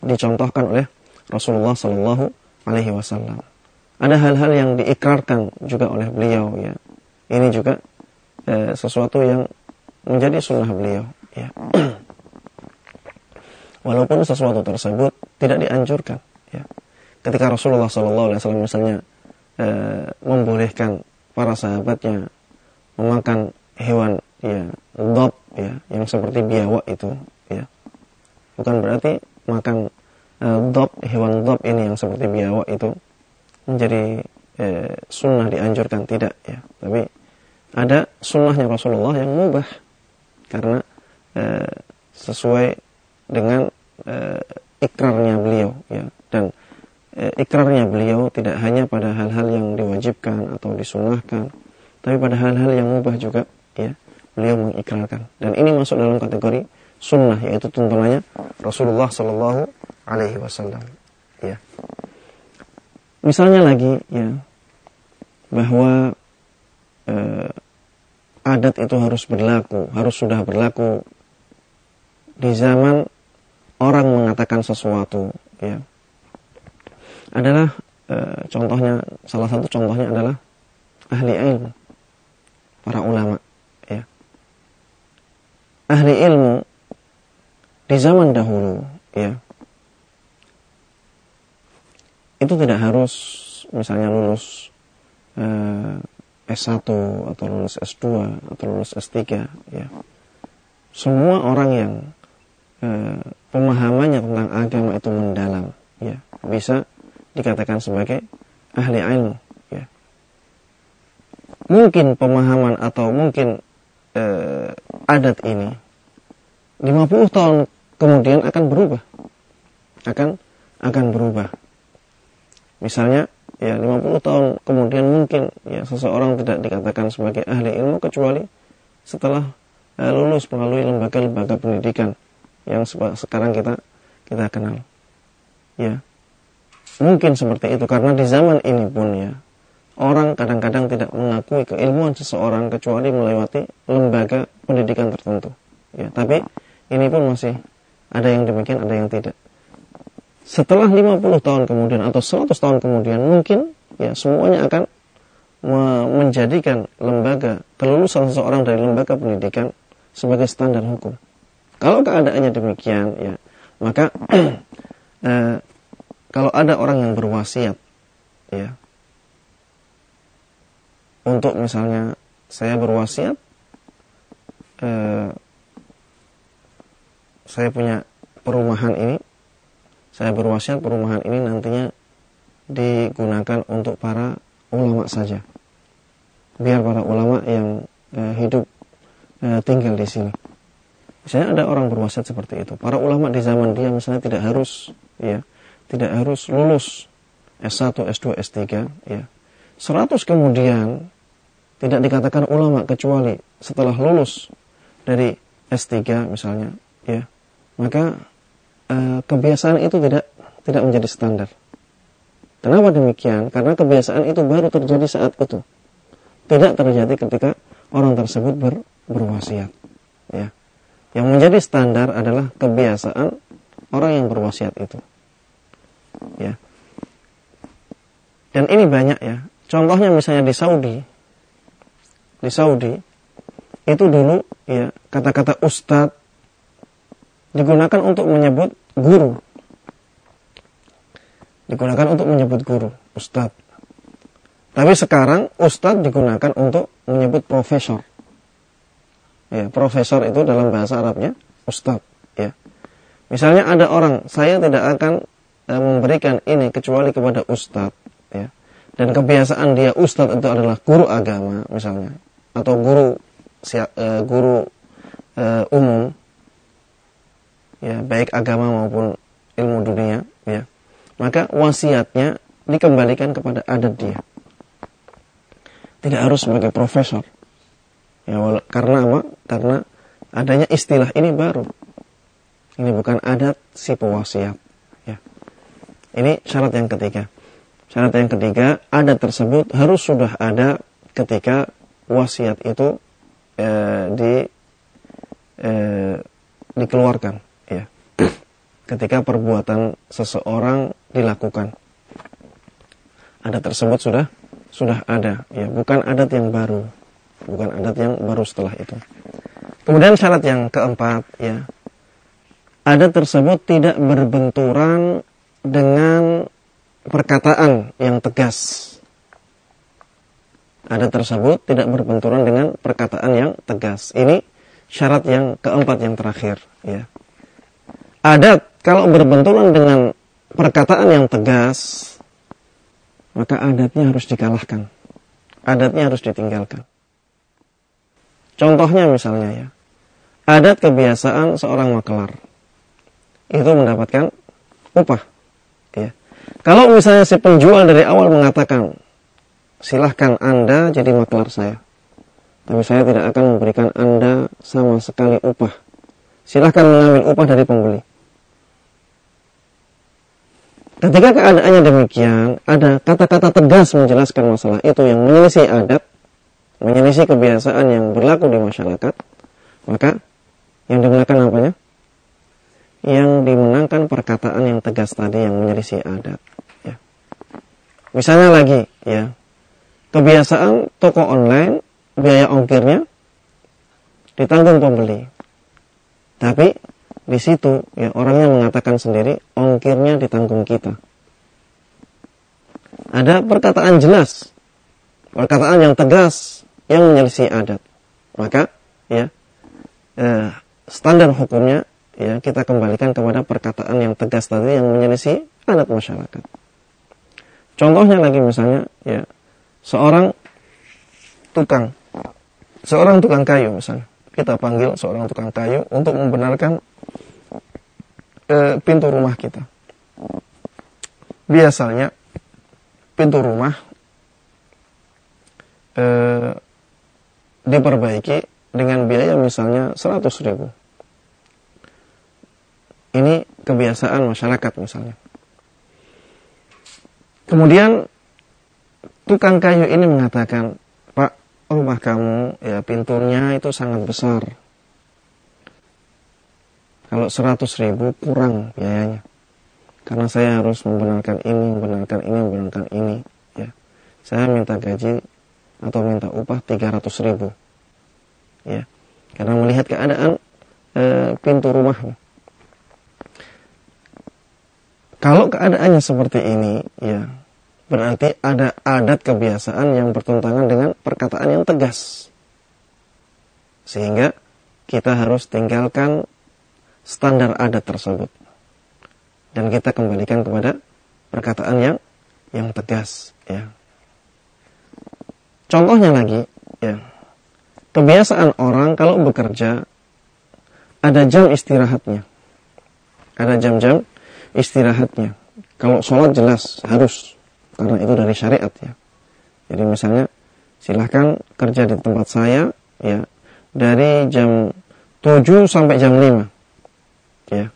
dicontohkan oleh Rasulullah Sallallahu Alaihi Wasallam. Ada hal-hal yang diikrarkan juga oleh beliau, ya. Ini juga eh, sesuatu yang menjadi sunnah beliau, ya. Walaupun sesuatu tersebut tidak dianjurkan, ya. Ketika Rasulullah SAW misalnya e, membolehkan para sahabatnya memakan hewan ya dop ya yang seperti biawak itu ya. Bukan berarti makan e, dop hewan dop ini yang seperti biawak itu menjadi e, sunnah dianjurkan tidak ya. Tapi ada sunnahnya Rasulullah yang mubah karena e, sesuai dengan e, ikrarnya beliau ya dan eh, ikrarnya beliau tidak hanya pada hal-hal yang diwajibkan atau disunahkan, tapi pada hal-hal yang mubah juga ya beliau mengikrarkan. Dan ini masuk dalam kategori sunnah yaitu tuntunannya Rasulullah Shallallahu Alaihi Wasallam. Ya. Misalnya lagi ya bahwa eh, adat itu harus berlaku, harus sudah berlaku. Di zaman orang mengatakan sesuatu, ya. Adalah e, contohnya salah satu contohnya adalah ahli ilmu para ulama ya. Ahli ilmu di zaman dahulu ya. Itu tidak harus misalnya lulus eh, S1 atau lulus S2 atau lulus S3 ya. Semua orang yang eh, pemahamannya tentang agama itu mendalam ya bisa dikatakan sebagai ahli ilmu ya. Mungkin pemahaman atau mungkin eh, adat ini 50 tahun kemudian akan berubah. Akan akan berubah. Misalnya ya 50 tahun kemudian mungkin ya seseorang tidak dikatakan sebagai ahli ilmu kecuali setelah uh, lulus melalui lembaga-lembaga pendidikan yang sekarang kita kita kenal. Ya. Mungkin seperti itu karena di zaman ini pun ya orang kadang-kadang tidak mengakui keilmuan seseorang kecuali melewati lembaga pendidikan tertentu. Ya, tapi ini pun masih ada yang demikian, ada yang tidak setelah 50 tahun kemudian atau 100 tahun kemudian mungkin ya semuanya akan menjadikan lembaga kelulusan seseorang dari lembaga pendidikan sebagai standar hukum. Kalau keadaannya demikian ya maka eh, kalau ada orang yang berwasiat ya untuk misalnya saya berwasiat eh, saya punya perumahan ini saya berwasiat perumahan ini nantinya digunakan untuk para ulama saja. Biar para ulama yang eh, hidup eh, tinggal di sini. Misalnya ada orang berwasiat seperti itu. Para ulama di zaman dia misalnya tidak harus ya, tidak harus lulus S1, S2, S3 ya. 100 kemudian tidak dikatakan ulama kecuali setelah lulus dari S3 misalnya ya. Maka Eh, kebiasaan itu tidak tidak menjadi standar. Kenapa demikian? Karena kebiasaan itu baru terjadi saat itu. Tidak terjadi ketika orang tersebut ber, berwasiat. Ya. Yang menjadi standar adalah kebiasaan orang yang berwasiat itu. Ya. Dan ini banyak ya. Contohnya misalnya di Saudi. Di Saudi itu dulu ya kata-kata ustadz digunakan untuk menyebut guru. Digunakan untuk menyebut guru, ustadz. Tapi sekarang ustadz digunakan untuk menyebut profesor. Ya, profesor itu dalam bahasa Arabnya ustadz. Ya. Misalnya ada orang, saya tidak akan e, memberikan ini kecuali kepada ustadz. Ya. Dan kebiasaan dia ustadz itu adalah guru agama misalnya. Atau guru e, guru e, umum ya baik agama maupun ilmu dunia ya. Maka wasiatnya dikembalikan kepada adat dia. Tidak harus sebagai profesor. Ya karena apa? Karena adanya istilah ini baru. Ini bukan adat si pewasiat ya. Ini syarat yang ketiga. Syarat yang ketiga adat tersebut harus sudah ada ketika wasiat itu eh, di eh, dikeluarkan ketika perbuatan seseorang dilakukan. Adat tersebut sudah sudah ada, ya, bukan adat yang baru, bukan adat yang baru setelah itu. Kemudian syarat yang keempat, ya, adat tersebut tidak berbenturan dengan perkataan yang tegas. Adat tersebut tidak berbenturan dengan perkataan yang tegas. Ini syarat yang keempat yang terakhir, ya. Adat kalau berbenturan dengan perkataan yang tegas, maka adatnya harus dikalahkan. Adatnya harus ditinggalkan. Contohnya misalnya ya, adat kebiasaan seorang makelar itu mendapatkan upah. Ya. Kalau misalnya si penjual dari awal mengatakan, silahkan Anda jadi makelar saya. Tapi saya tidak akan memberikan Anda sama sekali upah. Silahkan mengambil upah dari pembeli. Ketika keadaannya demikian, ada kata-kata tegas menjelaskan masalah itu yang menyelisih adat, menyelisih kebiasaan yang berlaku di masyarakat, maka yang dimenangkan apanya? Yang dimenangkan perkataan yang tegas tadi yang menyelisih adat. Ya. Misalnya lagi, ya, kebiasaan toko online biaya ongkirnya ditanggung pembeli. Tapi di situ ya orangnya mengatakan sendiri ongkirnya ditanggung kita. ada perkataan jelas, perkataan yang tegas yang menyelisih adat. Maka ya eh, standar hukumnya ya kita kembalikan kepada perkataan yang tegas tadi yang menyelisih adat masyarakat. Contohnya lagi misalnya ya seorang tukang seorang tukang kayu misalnya kita panggil seorang tukang kayu untuk membenarkan e, pintu rumah kita. Biasanya pintu rumah e, diperbaiki dengan biaya misalnya 100 ribu. Ini kebiasaan masyarakat misalnya. Kemudian tukang kayu ini mengatakan, rumah kamu ya pintunya itu sangat besar. Kalau 100 ribu kurang biayanya. Karena saya harus membenarkan ini, membenarkan ini, membenarkan ini. Ya. Saya minta gaji atau minta upah 300 ribu. Ya. Karena melihat keadaan e, pintu rumahnya. Kalau keadaannya seperti ini, ya berarti ada adat kebiasaan yang bertentangan dengan perkataan yang tegas. Sehingga kita harus tinggalkan standar adat tersebut. Dan kita kembalikan kepada perkataan yang yang tegas, ya. Contohnya lagi, ya. Kebiasaan orang kalau bekerja ada jam istirahatnya. Ada jam-jam istirahatnya. Kalau sholat jelas harus karena itu dari syariat ya. Jadi misalnya silahkan kerja di tempat saya ya dari jam 7 sampai jam 5 ya.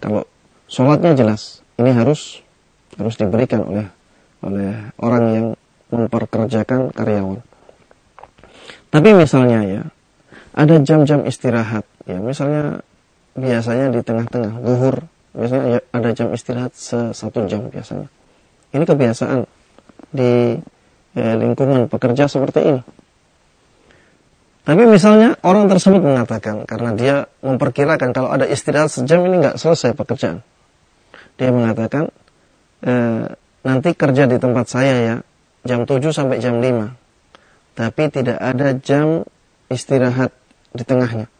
Kalau sholatnya jelas ini harus harus diberikan oleh oleh orang yang memperkerjakan karyawan. Tapi misalnya ya ada jam-jam istirahat ya misalnya biasanya di tengah-tengah zuhur biasanya ya, ada jam istirahat satu jam biasanya. Ini kebiasaan di ya, lingkungan pekerja seperti ini. Tapi misalnya orang tersebut mengatakan karena dia memperkirakan kalau ada istirahat sejam ini nggak selesai pekerjaan. Dia mengatakan e, nanti kerja di tempat saya ya jam 7 sampai jam 5. Tapi tidak ada jam istirahat di tengahnya.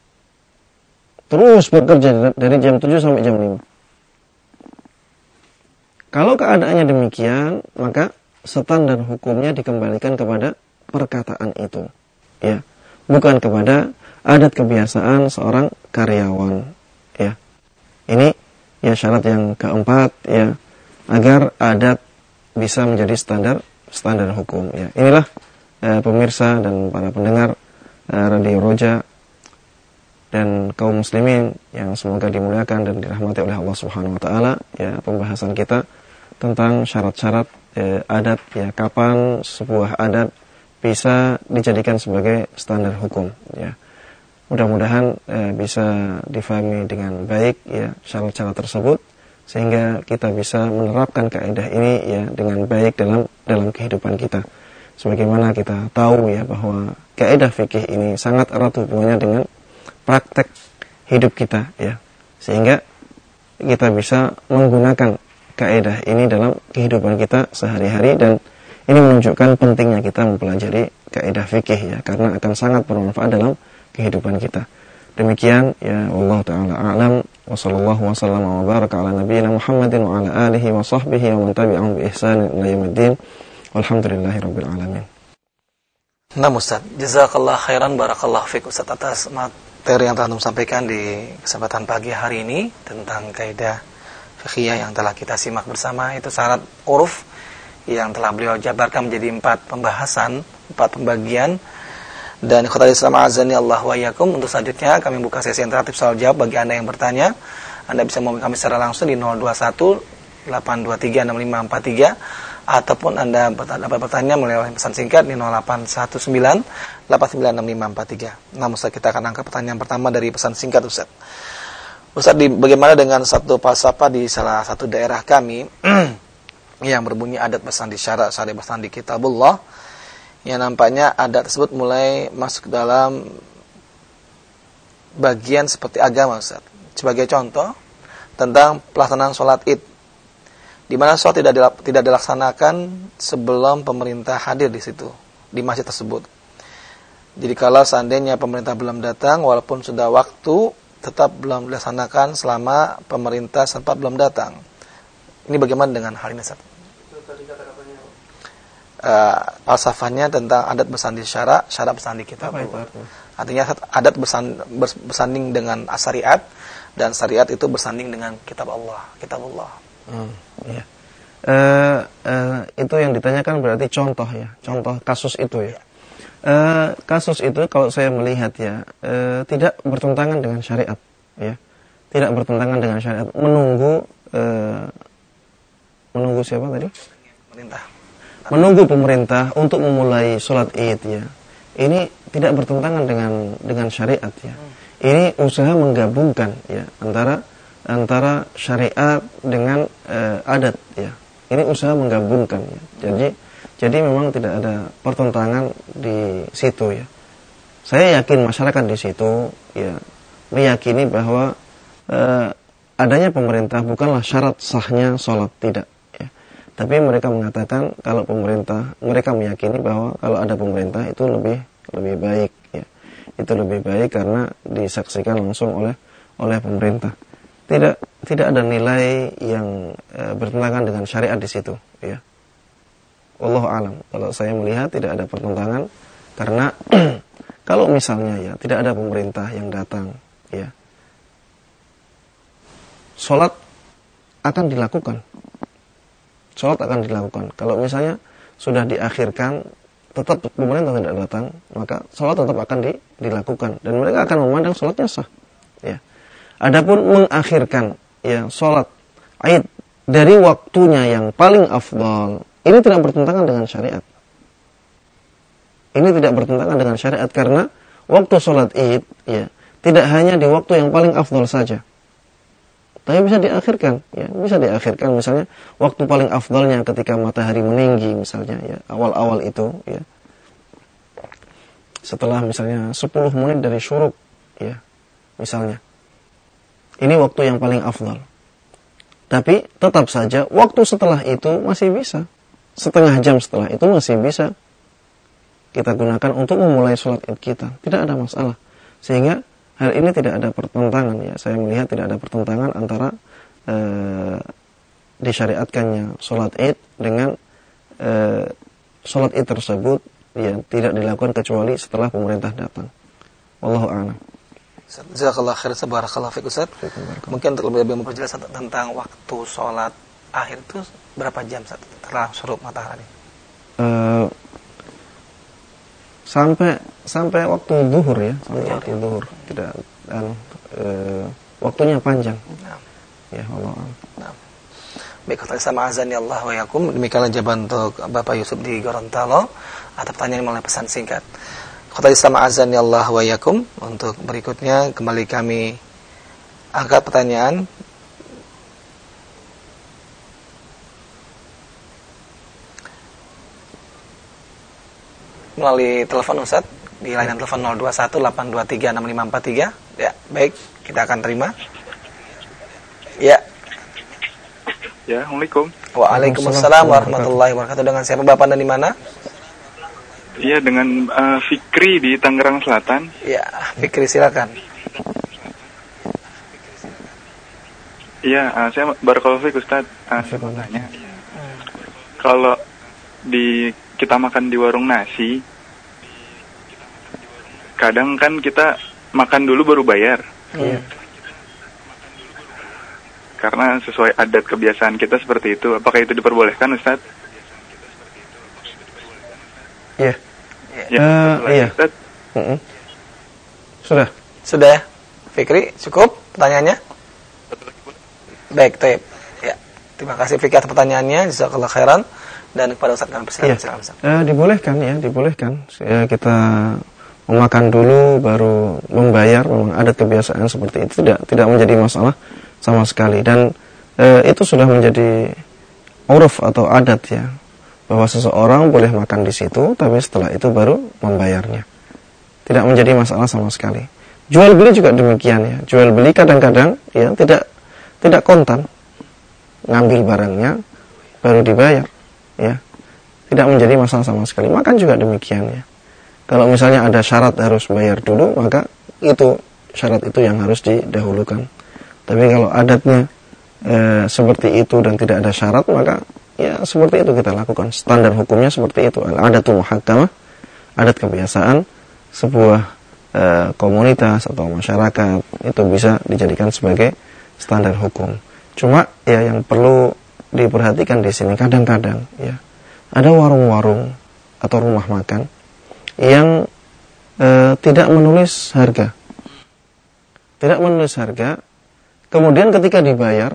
Terus bekerja dari jam 7 sampai jam 5. Kalau keadaannya demikian, maka standar hukumnya dikembalikan kepada perkataan itu. Ya, bukan kepada adat kebiasaan seorang karyawan. Ya. Ini ya syarat yang keempat ya agar adat bisa menjadi standar standar hukum ya. Inilah eh, pemirsa dan para pendengar eh, Radio Roja dan kaum muslimin yang semoga dimuliakan dan dirahmati oleh Allah Subhanahu wa taala. Ya pembahasan kita tentang syarat-syarat eh, adat. Ya kapan sebuah adat bisa dijadikan sebagai standar hukum ya. Mudah-mudahan eh, bisa difahami dengan baik ya syarat-syarat tersebut sehingga kita bisa menerapkan kaidah ini ya dengan baik dalam dalam kehidupan kita. Sebagaimana kita tahu ya bahwa kaidah fikih ini sangat erat hubungannya dengan praktek hidup kita ya sehingga kita bisa menggunakan kaidah ini dalam kehidupan kita sehari-hari dan ini menunjukkan pentingnya kita mempelajari kaidah fikih ya karena akan sangat bermanfaat dalam kehidupan kita. Demikian ya Allah taala a'lam wa sallallahu wa sallama wa baraka ala nabiyyina Muhammadin wa ala alihi wa sahbihi wa man tabi'ahum bi ihsan ila yaumiddin. Walhamdulillahirabbil alamin. Nah Ustaz, jazakallah khairan barakallah fiik Ustaz atas materi yang telah sampaikan di kesempatan pagi hari ini tentang kaidah fikih yang telah kita simak bersama itu syarat uruf yang telah beliau jabarkan menjadi empat pembahasan, empat pembagian. Dan kota Islam azani Allah wa yakum untuk selanjutnya kami buka sesi interaktif soal jawab bagi Anda yang bertanya. Anda bisa menghubungi kami secara langsung di 021 823 6543 ataupun Anda dapat bertanya melalui pesan singkat di 0819 896543. Nah, Ustaz kita akan angkat pertanyaan pertama dari pesan singkat Ustaz. Ustaz, di, bagaimana dengan satu falsafah di salah satu daerah kami yang berbunyi adat bersandi syarat, syarat bersandi kitabullah yang nampaknya adat tersebut mulai masuk dalam bagian seperti agama Ustaz. Sebagai contoh tentang pelaksanaan sholat id di mana sholat tidak dilak, tidak dilaksanakan sebelum pemerintah hadir di situ di masjid tersebut. Jadi kalau seandainya pemerintah belum datang walaupun sudah waktu tetap belum dilaksanakan selama pemerintah sempat belum datang. Ini bagaimana dengan hal ini Ustaz? Uh, falsafahnya tentang adat bersanding syara, syara bersanding kita. Apa itu artinya? adat bersanding, bersanding dengan syariat dan syariat itu bersanding dengan kitab Allah, kitab Allah. Hmm, iya. Uh, uh, itu yang ditanyakan berarti contoh ya, contoh kasus itu ya. Uh, kasus itu kalau saya melihat ya uh, tidak bertentangan dengan syariat ya, tidak bertentangan dengan syariat. Menunggu uh, menunggu siapa tadi? Pemerintah. Menunggu pemerintah untuk memulai sholat id ya. Ini tidak bertentangan dengan dengan syariat ya. Ini usaha menggabungkan ya antara antara syariat dengan uh, adat ya. Ini usaha menggabungkan ya. Jadi jadi memang tidak ada pertentangan di situ ya. Saya yakin masyarakat di situ ya meyakini bahwa uh, adanya pemerintah bukanlah syarat sahnya sholat tidak ya. Tapi mereka mengatakan kalau pemerintah mereka meyakini bahwa kalau ada pemerintah itu lebih lebih baik ya. Itu lebih baik karena disaksikan langsung oleh oleh pemerintah tidak tidak ada nilai yang e, bertentangan dengan syariat di situ ya. Allah alam. Kalau saya melihat tidak ada pertentangan karena kalau misalnya ya tidak ada pemerintah yang datang ya. Sholat akan dilakukan. Sholat akan dilakukan. Kalau misalnya sudah diakhirkan tetap pemerintah tidak datang maka sholat tetap akan di, dilakukan. Dan mereka akan memandang sholatnya sah ya Adapun mengakhirkan ya salat Aid dari waktunya yang paling afdal, ini tidak bertentangan dengan syariat. Ini tidak bertentangan dengan syariat karena waktu sholat id ya tidak hanya di waktu yang paling afdal saja. Tapi bisa diakhirkan, ya bisa diakhirkan misalnya waktu paling afdalnya ketika matahari meninggi misalnya ya awal-awal itu ya. Setelah misalnya 10 menit dari syuruk ya misalnya ini waktu yang paling afdal. Tapi tetap saja waktu setelah itu masih bisa. Setengah jam setelah itu masih bisa kita gunakan untuk memulai sholat id kita. Tidak ada masalah. Sehingga hal ini tidak ada pertentangan ya. Saya melihat tidak ada pertentangan antara uh, disyariatkannya sholat id dengan uh, sholat id tersebut ya tidak dilakukan kecuali setelah pemerintah datang. Wallahu a'lam. Jazakallah khair sebarakallah fiik Ustaz. Mungkin untuk lebih, lebih memperjelas tentang waktu sholat akhir itu berapa jam setelah surut matahari? Uh, sampai sampai waktu zuhur ya, sampai ya, waktu zuhur. Tidak dan uh, waktunya panjang. Nah. Ya Allah. Nah. Baik, kata sama azan ya Allah wa yakum. Demikianlah jawaban untuk Bapak Yusuf di Gorontalo. Atau pertanyaan melalui pesan singkat. Kota Islam azan ya Allah wa yakum. Untuk berikutnya kembali kami angkat pertanyaan. Melalui telepon Ustaz di layanan telepon 0218236543. Ya, baik, kita akan terima. Ya. Ya, Assalamualaikum. Waalaikumsalam warahmatullahi wabarakatuh. Dengan siapa Bapak dan di mana? Iya dengan uh, Fikri di Tangerang Selatan. Iya Fikri silakan. Iya uh, saya baru Fik Ustaz. Uh, saya mau tanya. Hmm. Kalau di kita makan di warung nasi, kadang kan kita makan dulu baru bayar. Iya. Karena sesuai adat kebiasaan kita seperti itu. Apakah itu diperbolehkan Ustaz? Iya. Ya, uh, iya. Sudah. Sudah ya. Fikri, cukup pertanyaannya? Baik, Taib. Ya. Terima kasih Fikri atas pertanyaannya. Jazakallah khairan. Dan kepada Ustaz kami persilakan. Iya. Uh, dibolehkan ya, dibolehkan. Ya, kita memakan dulu baru membayar memang ada kebiasaan seperti itu tidak tidak menjadi masalah sama sekali dan e, itu sudah menjadi uruf atau adat ya bahwa seseorang boleh makan di situ, tapi setelah itu baru membayarnya. Tidak menjadi masalah sama sekali. Jual beli juga demikian ya. Jual beli kadang-kadang ya tidak tidak kontan. Ngambil barangnya, baru dibayar ya tidak menjadi masalah sama sekali makan juga demikian ya kalau misalnya ada syarat harus bayar dulu maka itu syarat itu yang harus didahulukan tapi kalau adatnya e, seperti itu dan tidak ada syarat maka ya seperti itu kita lakukan standar hukumnya seperti itu adat muhakkamah adat kebiasaan sebuah e, komunitas atau masyarakat itu bisa dijadikan sebagai standar hukum cuma ya yang perlu diperhatikan di sini kadang-kadang ya ada warung-warung atau rumah makan yang e, tidak menulis harga. Tidak menulis harga. Kemudian ketika dibayar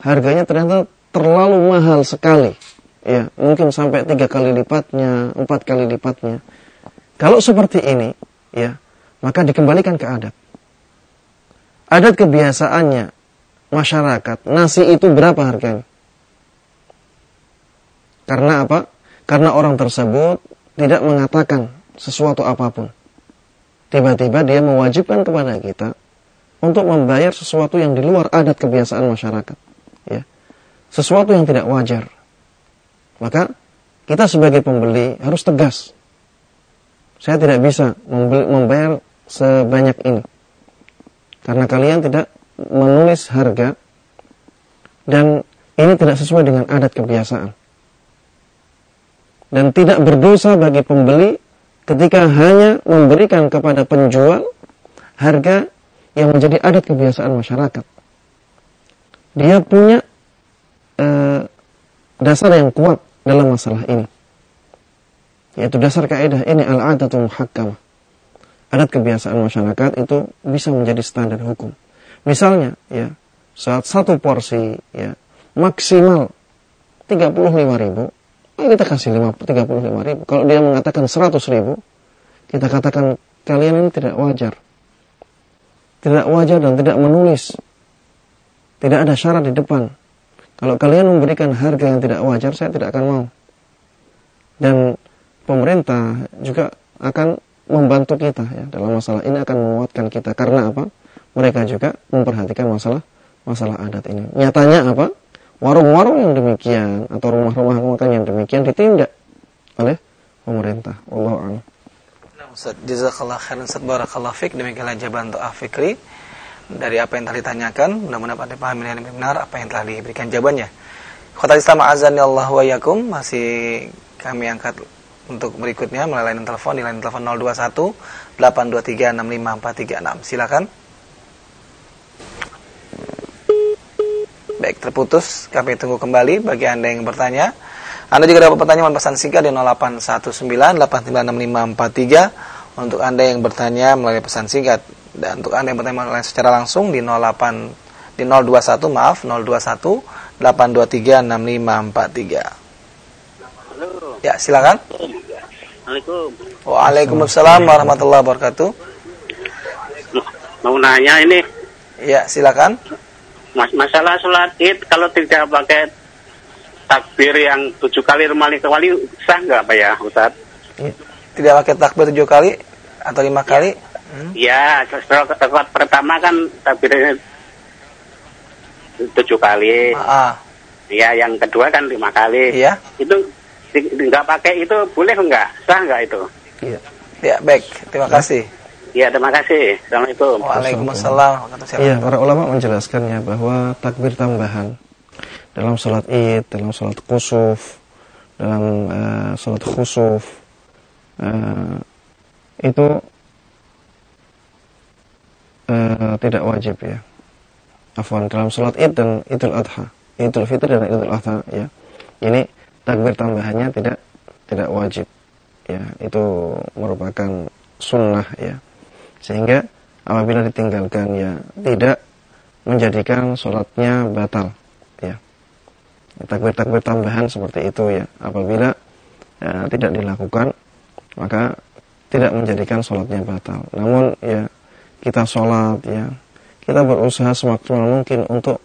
harganya ternyata terlalu mahal sekali. Ya, mungkin sampai tiga kali lipatnya, empat kali lipatnya. Kalau seperti ini, ya, maka dikembalikan ke adat. Adat kebiasaannya masyarakat, nasi itu berapa harganya? Karena apa? Karena orang tersebut tidak mengatakan sesuatu apa pun. Tiba-tiba dia mewajibkan kepada kita untuk membayar sesuatu yang di luar adat kebiasaan masyarakat. Sesuatu yang tidak wajar. Maka kita sebagai pembeli harus tegas. Saya tidak bisa membayar sebanyak ini. Karena kalian tidak menulis harga dan ini tidak sesuai dengan adat kebiasaan dan tidak berdosa bagi pembeli ketika hanya memberikan kepada penjual harga yang menjadi adat kebiasaan masyarakat. Dia punya eh, dasar yang kuat dalam masalah ini. Yaitu dasar kaidah ini al-adatul muhakkamah. Adat kebiasaan masyarakat itu bisa menjadi standar hukum. Misalnya, ya, saat satu porsi ya maksimal 35 ribu, kita kasih 5, 35 ribu. Kalau dia mengatakan 100 ribu, kita katakan kalian ini tidak wajar. Tidak wajar dan tidak menulis. Tidak ada syarat di depan. Kalau kalian memberikan harga yang tidak wajar, saya tidak akan mau. Dan pemerintah juga akan membantu kita ya dalam masalah ini akan menguatkan kita karena apa? Mereka juga memperhatikan masalah masalah adat ini. Nyatanya apa? warung-warung yang demikian atau rumah-rumah makan yang demikian ditindak oleh pemerintah. Allah a'lam. Nah, Ustaz, jazakallah khairan Ustaz demikianlah jawaban untuk Fikri dari apa yang telah ditanyakan. Mudah-mudahan Anda paham dengan benar apa yang telah diberikan jawabannya. Kota Islam azan Allah wa yakum masih kami angkat untuk berikutnya melalui line telepon di line telepon 021 823 65436. Silakan. Baik, terputus. Kami tunggu kembali bagi Anda yang bertanya. Anda juga dapat pertanyaan pesan singkat di 0819896543 untuk Anda yang bertanya melalui pesan singkat dan untuk Anda yang bertanya secara langsung di 08 di 021 maaf 021 823 6543. Ya, silakan. Assalamualaikum. Waalaikumsalam warahmatullahi wabarakatuh. Mau nanya ini. Ya, silakan. Mas masalah sholat id kalau tidak pakai takbir yang tujuh kali remali kali sah nggak pak ya Ustaz? Tidak pakai takbir tujuh kali atau lima ya. kali? Hmm? Ya, sholat pertama kan takbirnya tujuh kali. Ah. Ya, yang kedua kan lima kali. Iya. Itu nggak pakai itu boleh nggak? Sah nggak itu? Iya. Ya, baik. Terima kasih. Ya, terima kasih. Assalamualaikum. Waalaikumsalam. Iya, para ulama menjelaskannya bahwa takbir tambahan dalam sholat id, dalam sholat khusuf, dalam uh, sholat khusuf, uh, itu uh, tidak wajib ya. Afwan, dalam sholat id dan idul adha, idul fitr dan idul adha ya. Ini takbir tambahannya tidak tidak wajib ya. Itu merupakan sunnah ya sehingga apabila ditinggalkan ya tidak menjadikan sholatnya batal ya takbir-takbir tambahan seperti itu ya apabila ya, tidak dilakukan maka tidak menjadikan sholatnya batal namun ya kita sholat ya kita berusaha semaksimal mungkin untuk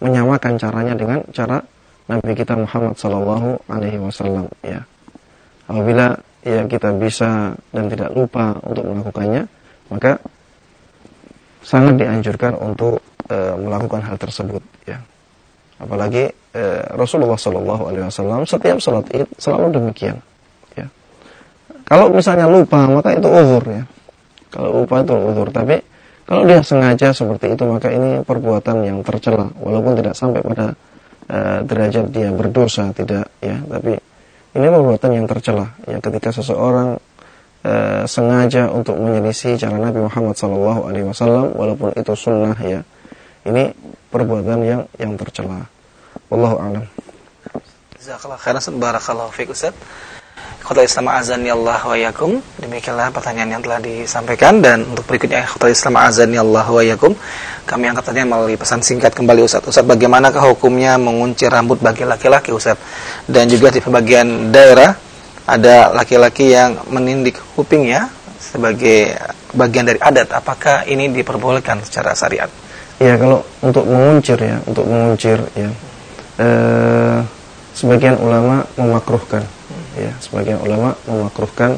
menyamakan caranya dengan cara Nabi kita Muhammad Sallallahu Alaihi Wasallam ya apabila ya kita bisa dan tidak lupa untuk melakukannya maka sangat dianjurkan untuk e, melakukan hal tersebut ya apalagi eh, Rasulullah Shallallahu Alaihi Wasallam setiap sholat id selalu demikian. Ya. Kalau misalnya lupa maka itu uzur ya. Kalau lupa itu uzur. Tapi kalau dia sengaja seperti itu maka ini perbuatan yang tercela walaupun tidak sampai pada eh, derajat dia berdosa tidak ya. Tapi ini perbuatan yang tercela ya ketika seseorang uh, sengaja untuk menyelisih cara Nabi Muhammad Sallallahu Alaihi Wasallam walaupun itu sunnah ya ini perbuatan yang yang tercela. Wallahu a'lam. Jazakallah khairan barakallahu fiik Ustaz. Khotul Islam azani Allah wa yakum. Demikianlah pertanyaan yang telah disampaikan dan untuk berikutnya Khotul Islam azani Allah wa yakum. Kami angkat pertanyaan melalui pesan singkat kembali Ustaz. Ustaz bagaimanakah hukumnya mengunci rambut bagi laki-laki Ustaz? Dan juga di bagian daerah ada laki-laki yang menindik kupingnya sebagai bagian dari adat. Apakah ini diperbolehkan secara syariat? Ya kalau untuk menguncir ya, untuk menguncir ya, eh, sebagian ulama memakruhkan, ya, sebagian ulama memakruhkan.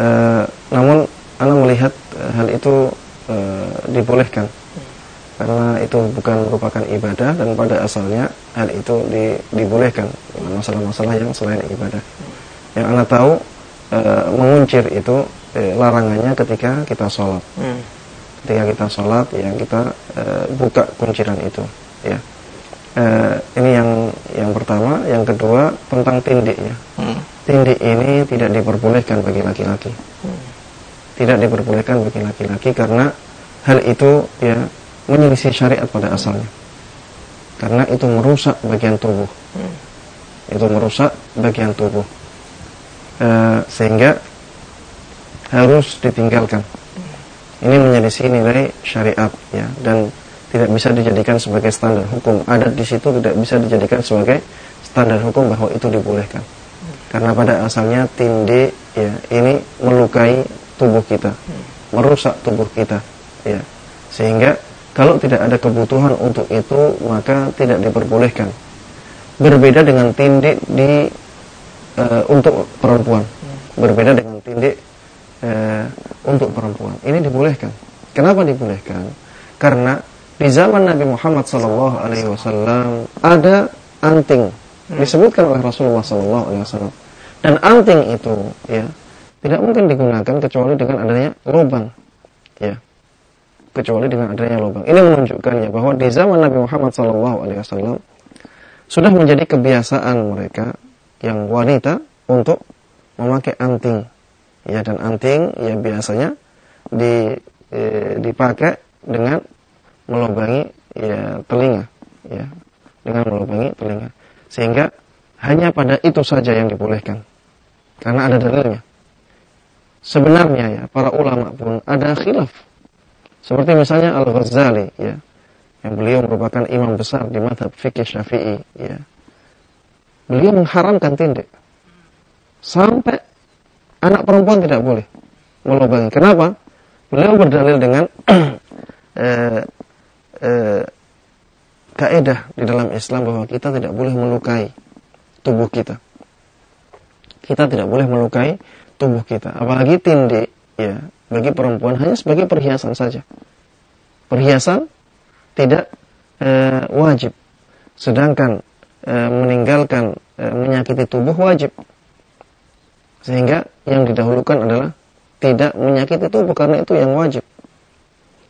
Eh, namun, anda melihat eh, hal itu eh, dibolehkan karena itu bukan merupakan ibadah dan pada asalnya hal itu di, dibolehkan masalah-masalah yang selain ibadah. Yang anda tahu e, menguncir itu e, larangannya ketika kita sholat. Hmm ketika kita sholat ya kita uh, buka kunciran itu ya uh, ini yang yang pertama yang kedua tentang tindik ya hmm. Tindik ini tidak diperbolehkan bagi laki-laki. Tidak diperbolehkan bagi laki-laki karena hal itu ya menyelisih syariat pada asalnya. Karena itu merusak bagian tubuh. Itu merusak bagian tubuh. Uh, sehingga harus ditinggalkan. Ini menyelisih nilai syariat ya dan tidak bisa dijadikan sebagai standar hukum. Ada di situ tidak bisa dijadikan sebagai standar hukum bahwa itu dibolehkan. Karena pada asalnya tindi ya ini melukai tubuh kita, merusak tubuh kita ya. Sehingga kalau tidak ada kebutuhan untuk itu maka tidak diperbolehkan. Berbeda dengan tindik di e, untuk perempuan. Berbeda dengan tindik eh, untuk perempuan. Ini dibolehkan. Kenapa dibolehkan? Karena di zaman Nabi Muhammad SAW ada anting disebutkan oleh Rasulullah SAW dan anting itu ya tidak mungkin digunakan kecuali dengan adanya lubang ya. Kecuali dengan adanya lubang. Ini menunjukkannya bahwa di zaman Nabi Muhammad SAW sudah menjadi kebiasaan mereka yang wanita untuk memakai anting ya. Dan anting ya biasanya di e, dipakai dengan melubangi ya telinga ya. Dengan melubangi telinga. Sehingga hanya pada itu saja yang dibolehkan karena ada dalilnya sebenarnya ya para ulama pun ada khilaf seperti misalnya Al Ghazali ya yang beliau merupakan imam besar di madhab fikih syafi'i ya beliau mengharamkan tindik sampai anak perempuan tidak boleh melubangi. Kenapa? Beliau berdalil dengan eh, eh, kaidah di dalam Islam bahwa kita tidak boleh melukai tubuh kita. Kita tidak boleh melukai tubuh kita. Apalagi tindik, ya, bagi perempuan hanya sebagai perhiasan saja. Perhiasan tidak eh, wajib. Sedangkan eh, meninggalkan eh, menyakiti tubuh wajib. Sehingga yang didahulukan adalah tidak menyakiti tubuh karena itu yang wajib.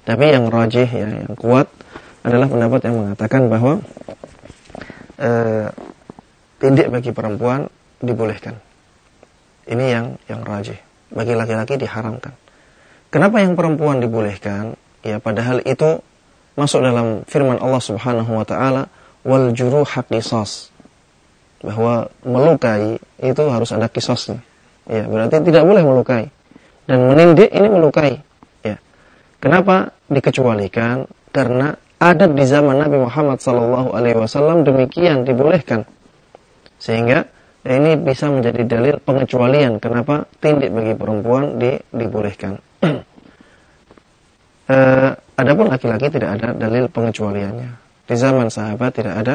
Tapi yang rajih ya, yang kuat adalah pendapat yang mengatakan bahwa e, tindik bagi perempuan dibolehkan. Ini yang yang rajih. Bagi laki-laki diharamkan. Kenapa yang perempuan dibolehkan? Ya padahal itu masuk dalam firman Allah Subhanahu wa taala wal juruh qisas. Bahwa melukai itu harus ada kisosnya. Ya, berarti tidak boleh melukai. Dan menindik ini melukai. Ya. Kenapa dikecualikan? Karena ada di zaman Nabi Muhammad Wasallam demikian dibolehkan. Sehingga ini bisa menjadi dalil pengecualian kenapa tindik bagi perempuan di, dibolehkan. e, adapun laki-laki tidak ada dalil pengecualiannya. Di zaman sahabat tidak ada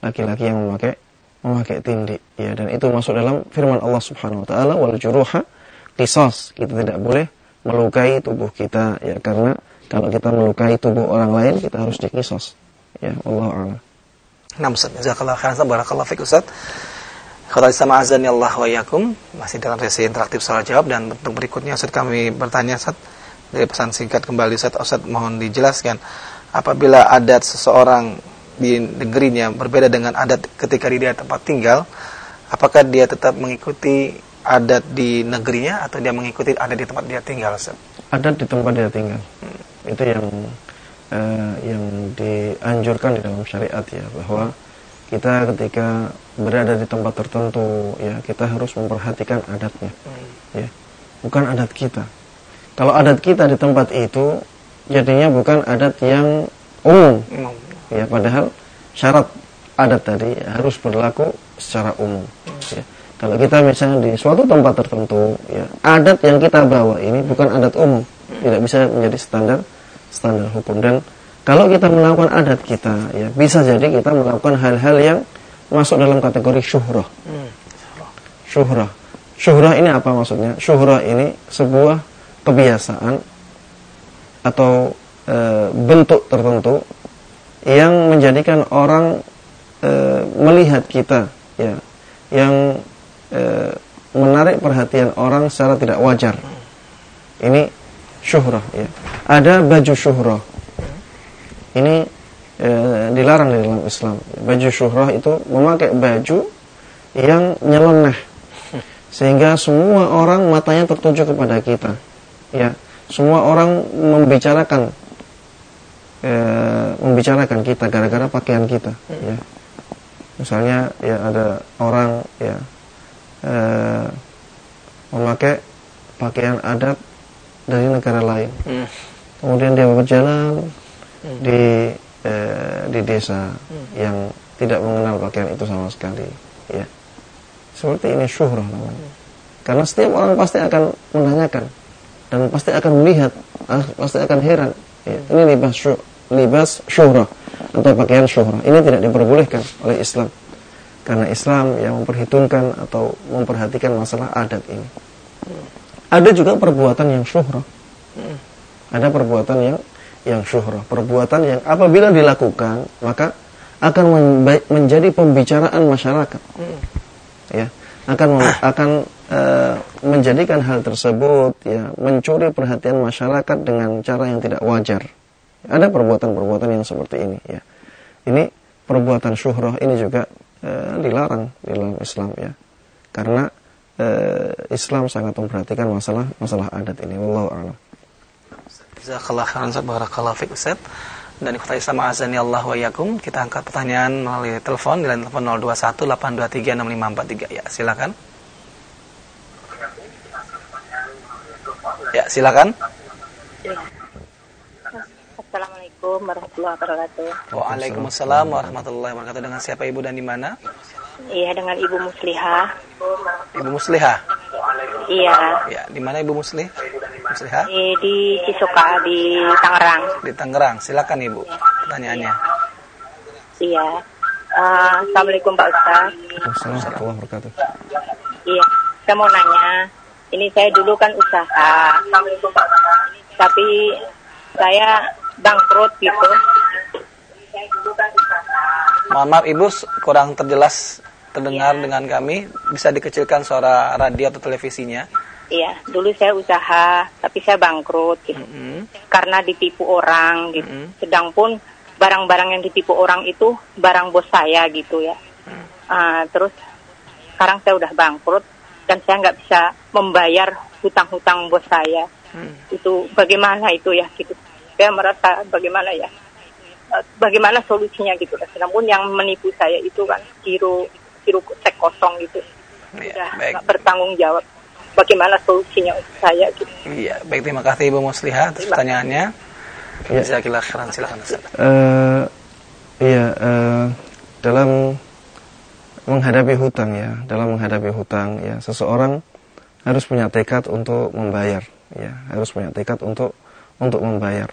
laki-laki yang memakai memakai tindik ya dan itu masuk dalam firman Allah Subhanahu wa taala wal juruha qisas kita tidak boleh melukai tubuh kita ya karena kalau kita melukai tubuh orang lain kita harus dikisos ya Allah a'lam Nah, Ustaz, jazakallahu khairan, barakallahu. Kata sama azan ya Allah wa yakum masih dalam sesi interaktif soal jawab dan bentuk berikutnya Ustaz kami bertanya Ustaz dari pesan singkat kembali Ustaz Ustaz mohon dijelaskan apabila adat seseorang di negerinya berbeda dengan adat ketika dia tempat tinggal apakah dia tetap mengikuti adat di negerinya atau dia mengikuti adat di tempat dia tinggal Ustaz? Adat di tempat dia tinggal. Hmm. Itu yang uh, yang dianjurkan di dalam syariat ya bahwa kita ketika berada di tempat tertentu ya kita harus memperhatikan adatnya hmm. ya. Bukan adat kita. Kalau adat kita di tempat itu jadinya bukan adat yang umum. Hmm. ya padahal syarat adat tadi harus berlaku secara umum hmm. ya. Kalau kita misalnya di suatu tempat tertentu ya adat yang kita bawa ini bukan adat umum. Tidak bisa menjadi standar standar hukum. Dan kalau kita melakukan adat kita, ya bisa jadi kita melakukan hal-hal yang masuk dalam kategori syuhrah. Hmm. Syuhrah. Syuhrah ini apa maksudnya? Syuhrah ini sebuah kebiasaan atau e, bentuk tertentu yang menjadikan orang e, melihat kita, ya, yang e, menarik perhatian orang secara tidak wajar. Ini syuhrah. Ya. Ada baju syuhrah ini e, dilarang di dalam Islam. Baju syuhrah itu memakai baju yang nyeleneh sehingga semua orang matanya tertuju kepada kita. Ya, semua orang membicarakan e, membicarakan kita gara-gara pakaian kita. Ya. Misalnya ya ada orang ya e, memakai pakaian adat dari negara lain. Hmm. Kemudian dia berjalan di eh, di desa hmm. yang tidak mengenal pakaian itu sama sekali ya. Seperti ini syuhrah namanya. Hmm. karena setiap orang pasti akan menanyakan dan pasti akan melihat ah, pasti akan heran ya, ini libas syuh, libas syuhrah atau pakaian syuhrah. Ini tidak diperbolehkan oleh Islam. Karena Islam yang memperhitungkan atau memperhatikan masalah adat ini. Hmm. ada juga perbuatan yang syuhrah. Hmm. ada perbuatan yang yang syuhrah, perbuatan yang apabila dilakukan maka akan menjadi pembicaraan masyarakat. Hmm. Ya, akan akan uh, menjadikan hal tersebut ya mencuri perhatian masyarakat dengan cara yang tidak wajar. Ada perbuatan-perbuatan yang seperti ini ya. Ini perbuatan syuhrah ini juga uh, dilarang di dalam Islam ya. Karena uh, Islam sangat memperhatikan masalah masalah adat ini. Wallahu a'lam. Jazakallah khairan barakallahu fiik Ustaz. Dan ikutai sama azani Allah wa yakum. Kita angkat pertanyaan melalui telepon di line telepon 0218236543. Ya, silakan. Ya, silakan. Assalamualaikum warahmatullahi wabarakatuh. Waalaikumsalam warahmatullahi wabarakatuh. Dengan siapa Ibu dan di mana? Iya, dengan Ibu Muslihah. Ibu Muslihah. Iya. Ya, di mana Ibu Muslih? Musliha? Di, di Cisoka di Tangerang. Di Tangerang. Silakan Ibu. Pertanyaannya. Iya. Uh, Assalamualaikum Pak Ustaz. Assalamualaikum Iya. Saya mau nanya. Ini saya dulu kan usaha. Tapi saya bangkrut gitu. Mohon maaf Ibu kurang terjelas terdengar ya. dengan kami. Bisa dikecilkan suara radio atau televisinya. Iya, dulu saya usaha, tapi saya bangkrut gitu. Mm -hmm. Karena ditipu orang gitu. Mm -hmm. Sedang pun barang-barang yang ditipu orang itu barang bos saya gitu ya. Mm. Uh, terus sekarang saya udah bangkrut dan saya nggak bisa membayar hutang-hutang bos saya. Mm. Itu bagaimana itu ya gitu. Saya merasa bagaimana ya. Uh, bagaimana solusinya gitu. Sedang pun yang menipu saya itu kan giro giro cek kosong gitu. Yeah, udah nggak bertanggung jawab bagaimana solusinya untuk saya gitu. Iya, baik terima kasih Ibu Musliha atas pertanyaannya. Ya. Khairan silakan Uh, iya, uh, dalam menghadapi hutang ya, dalam menghadapi hutang ya, seseorang harus punya tekad untuk membayar ya, harus punya tekad untuk untuk membayar.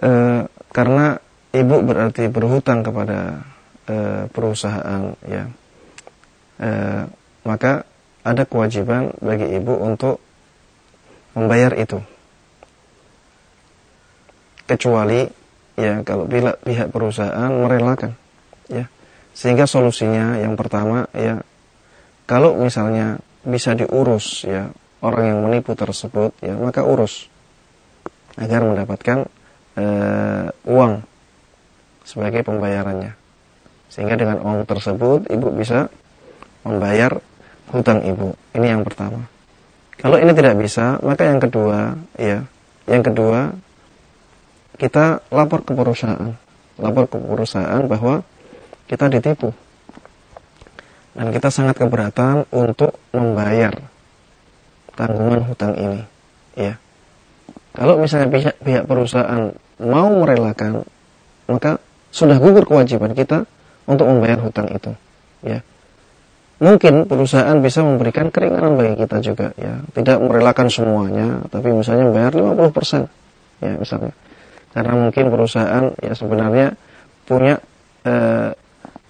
Uh, karena ibu berarti berhutang kepada uh, perusahaan ya. Uh, maka ada kewajiban bagi ibu untuk membayar itu. Kecuali ya kalau bila pihak perusahaan merelakan ya Sehingga solusinya yang pertama ya kalau misalnya bisa diurus ya orang yang menipu tersebut ya maka urus agar mendapatkan uh, uang sebagai pembayarannya. Sehingga dengan uang tersebut ibu bisa membayar hutang ibu. Ini yang pertama. Kalau ini tidak bisa, maka yang kedua, ya, yang kedua kita lapor ke perusahaan, lapor ke perusahaan bahwa kita ditipu dan kita sangat keberatan untuk membayar tanggungan hutang ini, ya. Kalau misalnya pihak, pihak perusahaan mau merelakan, maka sudah gugur kewajiban kita untuk membayar hutang itu, ya mungkin perusahaan bisa memberikan keringanan bagi kita juga ya. Tidak merelakan semuanya tapi misalnya membayar 50% ya misalnya. Karena mungkin perusahaan ya sebenarnya punya eh,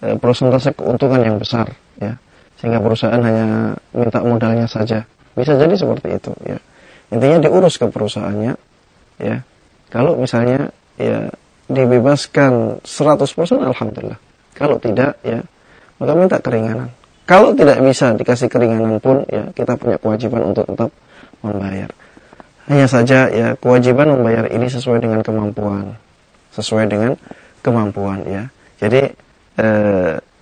eh, persentase keuntungan yang besar ya. Sehingga perusahaan hanya minta modalnya saja. Bisa jadi seperti itu ya. Intinya diurus ke perusahaannya ya. Kalau misalnya ya dibebaskan 100% alhamdulillah. Kalau tidak ya maka minta keringanan kalau tidak bisa dikasih keringanan pun ya kita punya kewajiban untuk tetap membayar. Hanya saja ya kewajiban membayar ini sesuai dengan kemampuan, sesuai dengan kemampuan ya. Jadi e,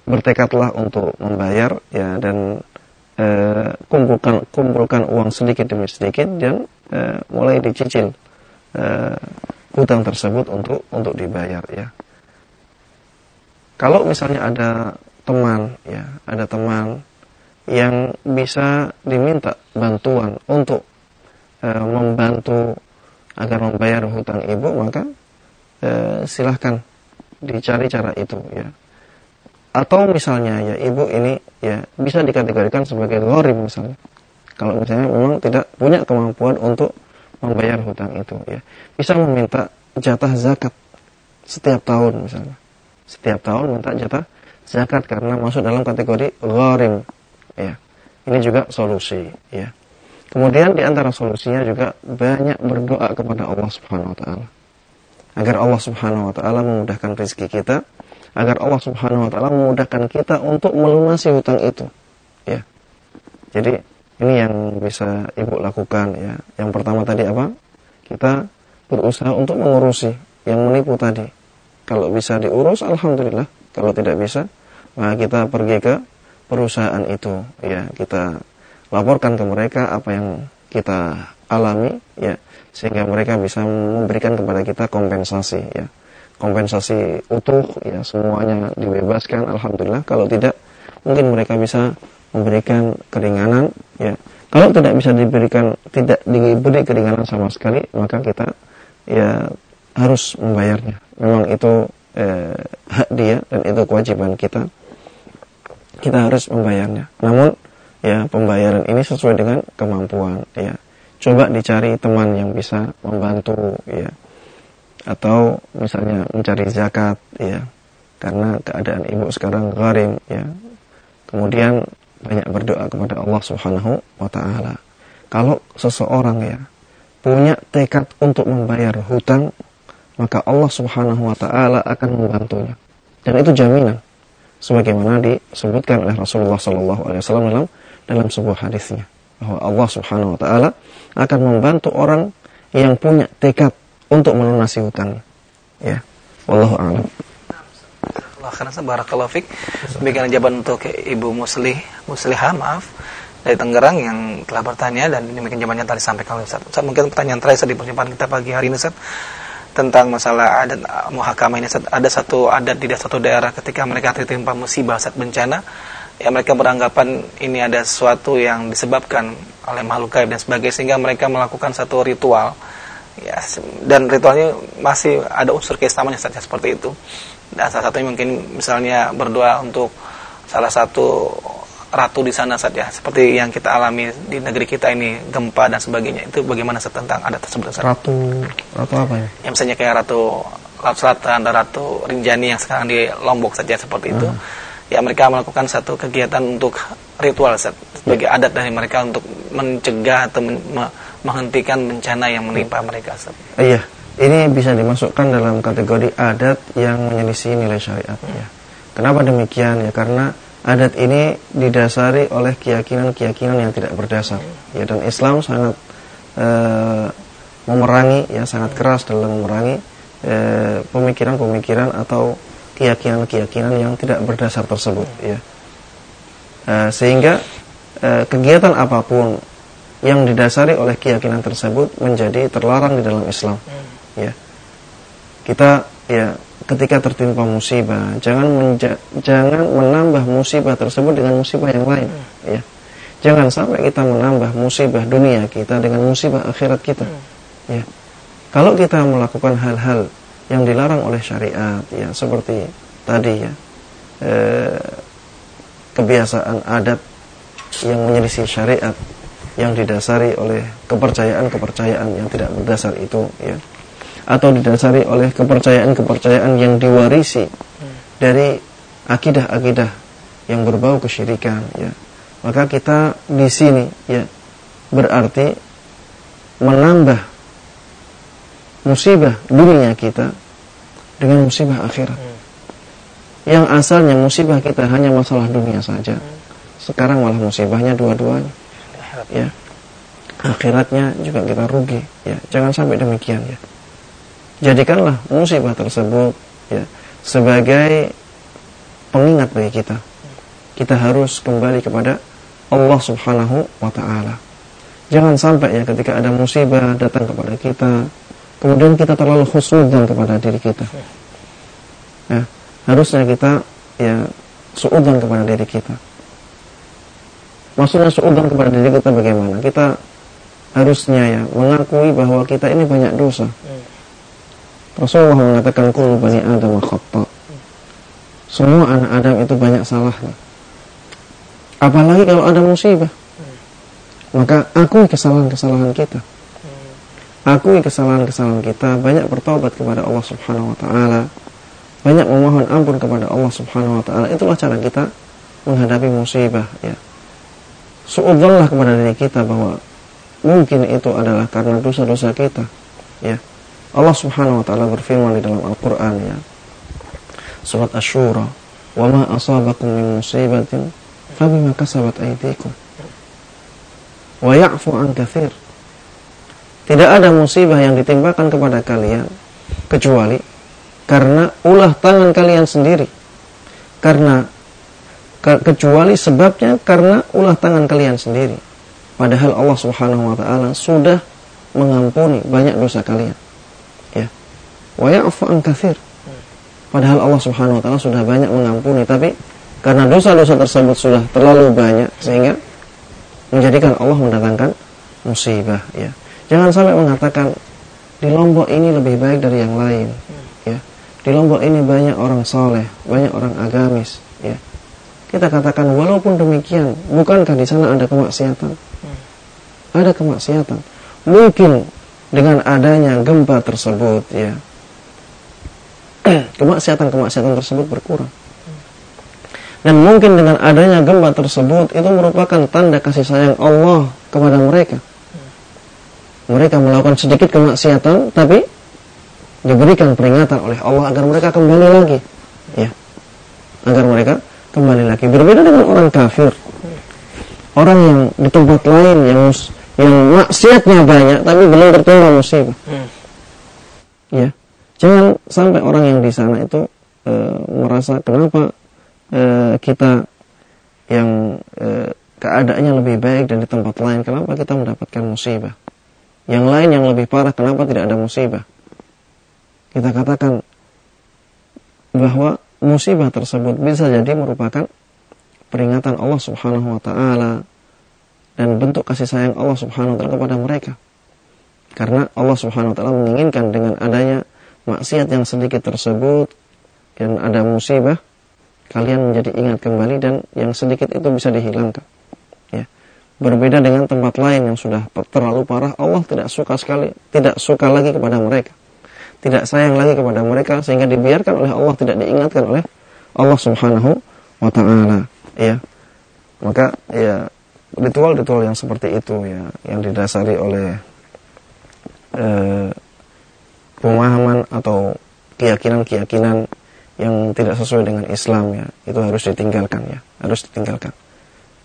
bertekadlah untuk membayar ya dan e, kumpulkan kumpulkan uang sedikit demi sedikit dan e, mulai dicicil e, hutang tersebut untuk untuk dibayar ya. Kalau misalnya ada teman ya. Ada teman yang bisa diminta bantuan untuk e, membantu agar membayar hutang ibu maka e, silahkan dicari cara itu ya. Atau misalnya ya ibu ini ya bisa dikategorikan sebagai lorim misalnya. Kalau misalnya memang tidak punya kemampuan untuk membayar hutang itu ya. Bisa meminta jatah zakat setiap tahun misalnya. Setiap tahun minta jatah zakat karena masuk dalam kategori gharim ya. Ini juga solusi ya. Kemudian di antara solusinya juga banyak berdoa kepada Allah Subhanahu wa taala. Agar Allah Subhanahu wa taala memudahkan rezeki kita agar Allah Subhanahu wa taala memudahkan kita untuk melunasi hutang itu ya. Jadi ini yang bisa ibu lakukan ya. Yang pertama tadi apa? Kita berusaha untuk mengurusi yang menipu tadi. Kalau bisa diurus alhamdulillah. Kalau tidak bisa maka kita pergi ke perusahaan itu. Ya kita laporkan ke mereka apa yang kita alami ya sehingga mereka bisa memberikan kepada kita kompensasi ya. Kompensasi utuh ya semuanya dibebaskan alhamdulillah. Kalau tidak mungkin mereka bisa memberikan keringanan ya. Kalau tidak bisa diberikan tidak diberi keringanan sama sekali maka kita ya harus membayarnya. Memang itu eh, hak dia dan itu kewajiban kita kita harus membayarnya. Namun ya pembayaran ini sesuai dengan kemampuan ya. Coba dicari teman yang bisa membantu ya. Atau misalnya mencari zakat ya. Karena keadaan ibu sekarang garim ya. Kemudian banyak berdoa kepada Allah Subhanahu wa taala. Kalau seseorang ya punya tekad untuk membayar hutang, maka Allah Subhanahu wa taala akan membantunya. Dan itu jaminan sebagaimana disebutkan oleh Rasulullah Sallallahu Alaihi Wasallam dalam dalam sebuah hadisnya bahwa Allah Subhanahu Wa Taala akan membantu orang yang punya tekad untuk melunasi hutang. Ya, wallahu a'lam. Allah karena barakallahu fik. Demikian jawaban untuk Ibu Muslih, Muslihah, maaf dari Tangerang yang telah bertanya dan demikian jawabannya tadi sampaikan oleh Ustaz. Ustaz mungkin pertanyaan terakhir di perjumpaan kita pagi hari ini Ustaz tentang masalah adat muhakama ini. Ada satu adat di satu daerah ketika mereka tertimpa musibah saat bencana ya mereka beranggapan ini ada sesuatu yang disebabkan oleh makhluk gaib dan sebagainya sehingga mereka melakukan satu ritual. Ya dan ritualnya masih ada unsur keislamannya saja seperti itu. Dan salah satunya mungkin misalnya berdoa untuk salah satu ratu di sana saja seperti yang kita alami di negeri kita ini gempa dan sebagainya itu bagaimana tentang adat tersebut Ustaz? Ratu ratu apa ya? Yang misalnya kayak ratu Laut Selatan dan ratu Rinjani yang sekarang di Lombok saja seperti itu. Hmm. Ya mereka melakukan satu kegiatan untuk ritual Ustaz, sebagai ya. adat dari mereka untuk mencegah atau men menghentikan bencana yang menimpa hmm. mereka Ustaz. Iya, ini bisa dimasukkan dalam kategori adat yang menyelisih nilai syariat hmm. ya Kenapa demikian? Ya karena adat ini didasari oleh keyakinan-keyakinan yang tidak berdasar. Ya dan Islam sangat e, memerangi ya sangat keras dalam memerangi eh, pemikiran-pemikiran atau keyakinan-keyakinan yang tidak berdasar tersebut ya. E, sehingga e, kegiatan apa pun yang didasari oleh keyakinan tersebut menjadi terlarang di dalam Islam. Ya. Kita ya ketika tertimpa musibah, jangan menja jangan menambah musibah tersebut dengan musibah yang lain, ya. Jangan sampai kita menambah musibah dunia kita dengan musibah akhirat kita. Ya. Kalau kita melakukan hal-hal yang dilarang oleh syariat, ya seperti tadi ya, eh, kebiasaan adat yang menyelisih syariat, yang didasari oleh kepercayaan-kepercayaan yang tidak berdasar itu, ya atau didasari oleh kepercayaan-kepercayaan yang diwarisi dari akidah-akidah yang berbau kesyirikan ya. Maka kita di sini ya berarti menambah musibah dunia kita dengan musibah akhirat. Yang asalnya musibah kita hanya masalah dunia saja. Sekarang malah musibahnya dua-duanya. Ya. Akhiratnya juga kita rugi. Ya jangan sampai demikian ya jadikanlah musibah tersebut ya sebagai pengingat bagi kita. Kita harus kembali kepada Allah Subhanahu wa taala. Jangan sampai ya ketika ada musibah datang kepada kita, kemudian kita terlalu khusnudzan kepada diri kita. Ya, harusnya kita ya suudzon kepada diri kita. Maksudnya suudzon kepada diri kita bagaimana? Kita harusnya ya mengakui bahwa kita ini banyak dosa. Rasulullah mengatakan kullu bani Adam khata. Semua anak Adam itu banyak salahnya. Apalagi kalau ada musibah. Maka akui kesalahan-kesalahan kita. Akui kesalahan-kesalahan kita, banyak bertobat kepada Allah Subhanahu wa taala. Banyak memohon ampun kepada Allah Subhanahu wa taala. Itulah cara kita menghadapi musibah ya. Suudzonlah kepada diri kita bahwa mungkin itu adalah karena dosa-dosa kita ya Allah Subhanahu wa taala berfirman di dalam Al-Qur'an ya. Surat Asy-Syura, "Wa ma asabakum min musibatin fabima kasabat aydikum." Wa ya'fu an katsir. Tidak ada musibah yang ditimpakan kepada kalian kecuali karena ulah tangan kalian sendiri. Karena ke kecuali sebabnya karena ulah tangan kalian sendiri. Padahal Allah Subhanahu wa taala sudah mengampuni banyak dosa kalian wa ya'fu an. Padahal Allah Subhanahu wa taala sudah banyak mengampuni, tapi karena dosa-dosa tersebut sudah terlalu banyak sehingga menjadikan Allah mendatangkan musibah ya. Jangan sampai mengatakan di Lombok ini lebih baik dari yang lain ya. Di Lombok ini banyak orang soleh, banyak orang agamis ya. Kita katakan walaupun demikian, bukankah di sana ada kemaksiatan? Ada kemaksiatan. Mungkin dengan adanya gempa tersebut ya, kemaksiatan-kemaksiatan tersebut berkurang. Dan mungkin dengan adanya gempa tersebut itu merupakan tanda kasih sayang Allah kepada mereka. Mereka melakukan sedikit kemaksiatan tapi diberikan peringatan oleh Allah agar mereka kembali lagi. Ya. Agar mereka kembali lagi. Berbeda dengan orang kafir. Orang yang di tempat lain yang yang maksiatnya banyak tapi belum tertimpa musibah. Hmm. Ya Jangan sampai orang yang di sana itu e, merasa kenapa e, kita yang e, keadaannya lebih baik dan di tempat lain, kenapa kita mendapatkan musibah? Yang lain yang lebih parah, kenapa tidak ada musibah? Kita katakan bahwa musibah tersebut bisa jadi merupakan peringatan Allah Subhanahu wa taala dan bentuk kasih sayang Allah Subhanahu wa taala kepada mereka. Karena Allah Subhanahu wa taala menginginkan dengan adanya maksiat yang sedikit tersebut dan ada musibah, kalian menjadi ingat kembali dan yang sedikit itu bisa dihilangkan. Ya. Berbeda dengan tempat lain yang sudah terlalu parah, Allah tidak suka sekali, tidak suka lagi kepada mereka. Tidak sayang lagi kepada mereka sehingga dibiarkan oleh Allah tidak diingatkan oleh Allah Subhanahu wa taala, ya. Maka ya ritual-ritual yang seperti itu ya yang didasari oleh eh, pemahaman atau keyakinan-keyakinan yang tidak sesuai dengan Islam ya itu harus ditinggalkan ya harus ditinggalkan.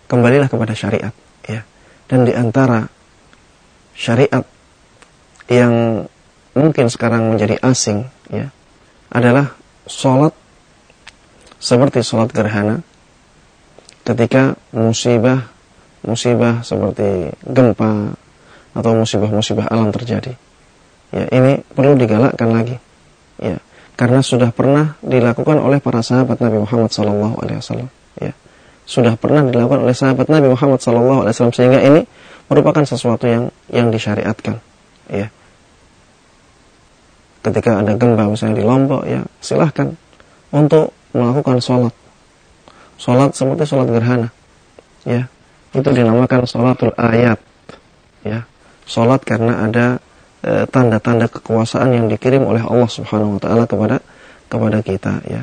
Kembalilah kepada syariat ya. Dan di antara syariat yang mungkin sekarang menjadi asing ya adalah sholat seperti sholat gerhana ketika musibah musibah seperti gempa atau musibah-musibah alam terjadi ya ini perlu digalakkan lagi. Ya karena sudah pernah dilakukan oleh para sahabat Nabi Muhammad SAW ya sudah pernah dilakukan oleh sahabat Nabi Muhammad SAW sehingga ini merupakan sesuatu yang yang disyariatkan. Ya. Ketika ada gempa misalnya di Lombok ya silahkan untuk melakukan sholat. Sholat seperti sholat gerhana. Ya itu dinamakan sholatul ayat. Ya sholat karena ada tanda-tanda e, kekuasaan yang dikirim oleh Allah Subhanahu Wa Taala kepada kepada kita ya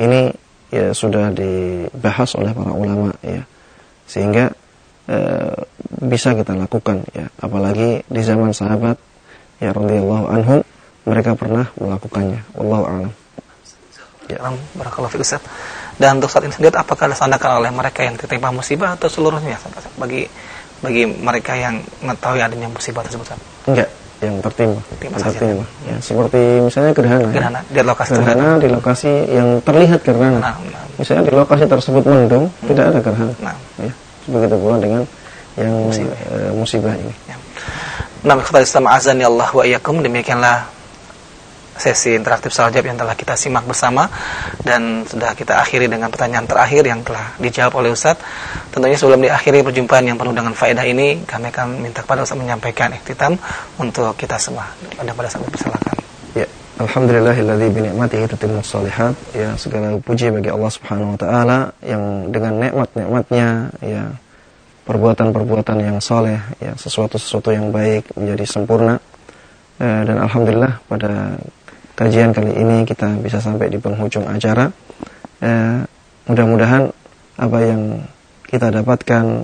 ini ya sudah dibahas oleh para ulama ya sehingga e, bisa kita lakukan ya apalagi di zaman sahabat ya radhiyallahu anhum mereka pernah melakukannya. Wallahu a'lam. Ya, barakallahu fiik Ustaz. Dan untuk saat ini sendiri apakah dilaksanakan oleh mereka yang tertimpa musibah atau seluruhnya bagi bagi mereka yang mengetahui adanya musibah tersebut Ustaz? Enggak, yang tertimpa. Tertimpa, tertimpa. Ya, seperti misalnya gerhana. Gerhana di lokasi gerhana terlihat. di lokasi yang terlihat gerhana. Nah, nah. Misalnya di lokasi tersebut mendung, hmm. tidak ada gerhana. Nah. Ya, begitu pula dengan yang musibah, uh, musibah ini. Ya. Nah, Islam azan ya Allah wa iyyakum demikianlah sesi interaktif salat yang telah kita simak bersama dan sudah kita akhiri dengan pertanyaan terakhir yang telah dijawab oleh Ustadz. Tentunya sebelum diakhiri perjumpaan yang penuh dengan faedah ini, kami akan minta kepada Ustadz menyampaikan ikhtitam untuk kita semua. Pada pada saat persilakan. Ya, Alhamdulillahilladzi bi ni'matihi tatimmu shalihat. Ya, segala puji bagi Allah Subhanahu wa taala yang dengan nikmat-nikmatnya ya perbuatan-perbuatan yang soleh ya sesuatu-sesuatu yang baik menjadi sempurna eh, dan alhamdulillah pada kajian kali ini kita bisa sampai di penghujung acara. Eh, mudah-mudahan apa yang kita dapatkan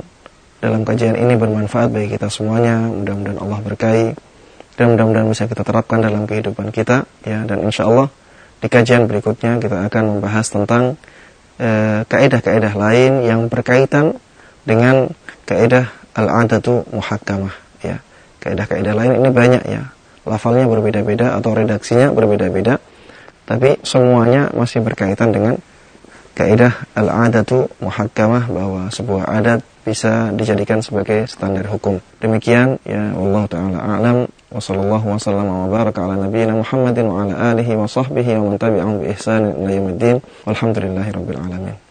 dalam kajian ini bermanfaat bagi kita semuanya. Mudah-mudahan Allah berkahi dan mudah-mudahan bisa kita terapkan dalam kehidupan kita ya dan insya Allah di kajian berikutnya kita akan membahas tentang eh, kaidah-kaidah lain yang berkaitan dengan kaidah al-adatu muhakkamah ya. Kaidah-kaidah lain ini banyak ya lafalnya berbeda-beda atau redaksinya berbeda-beda tapi semuanya masih berkaitan dengan kaidah al-adatu muhakkamah bahwa sebuah adat bisa dijadikan sebagai standar hukum. Demikian ya Allah taala a'lam wa sallallahu wa sallam wa baraka ala nabiyyina Muhammadin wa ala alihi wa sahbihi wa man tabi'ahum bi ihsan ila yaumiddin. Walhamdulillahirabbil alamin.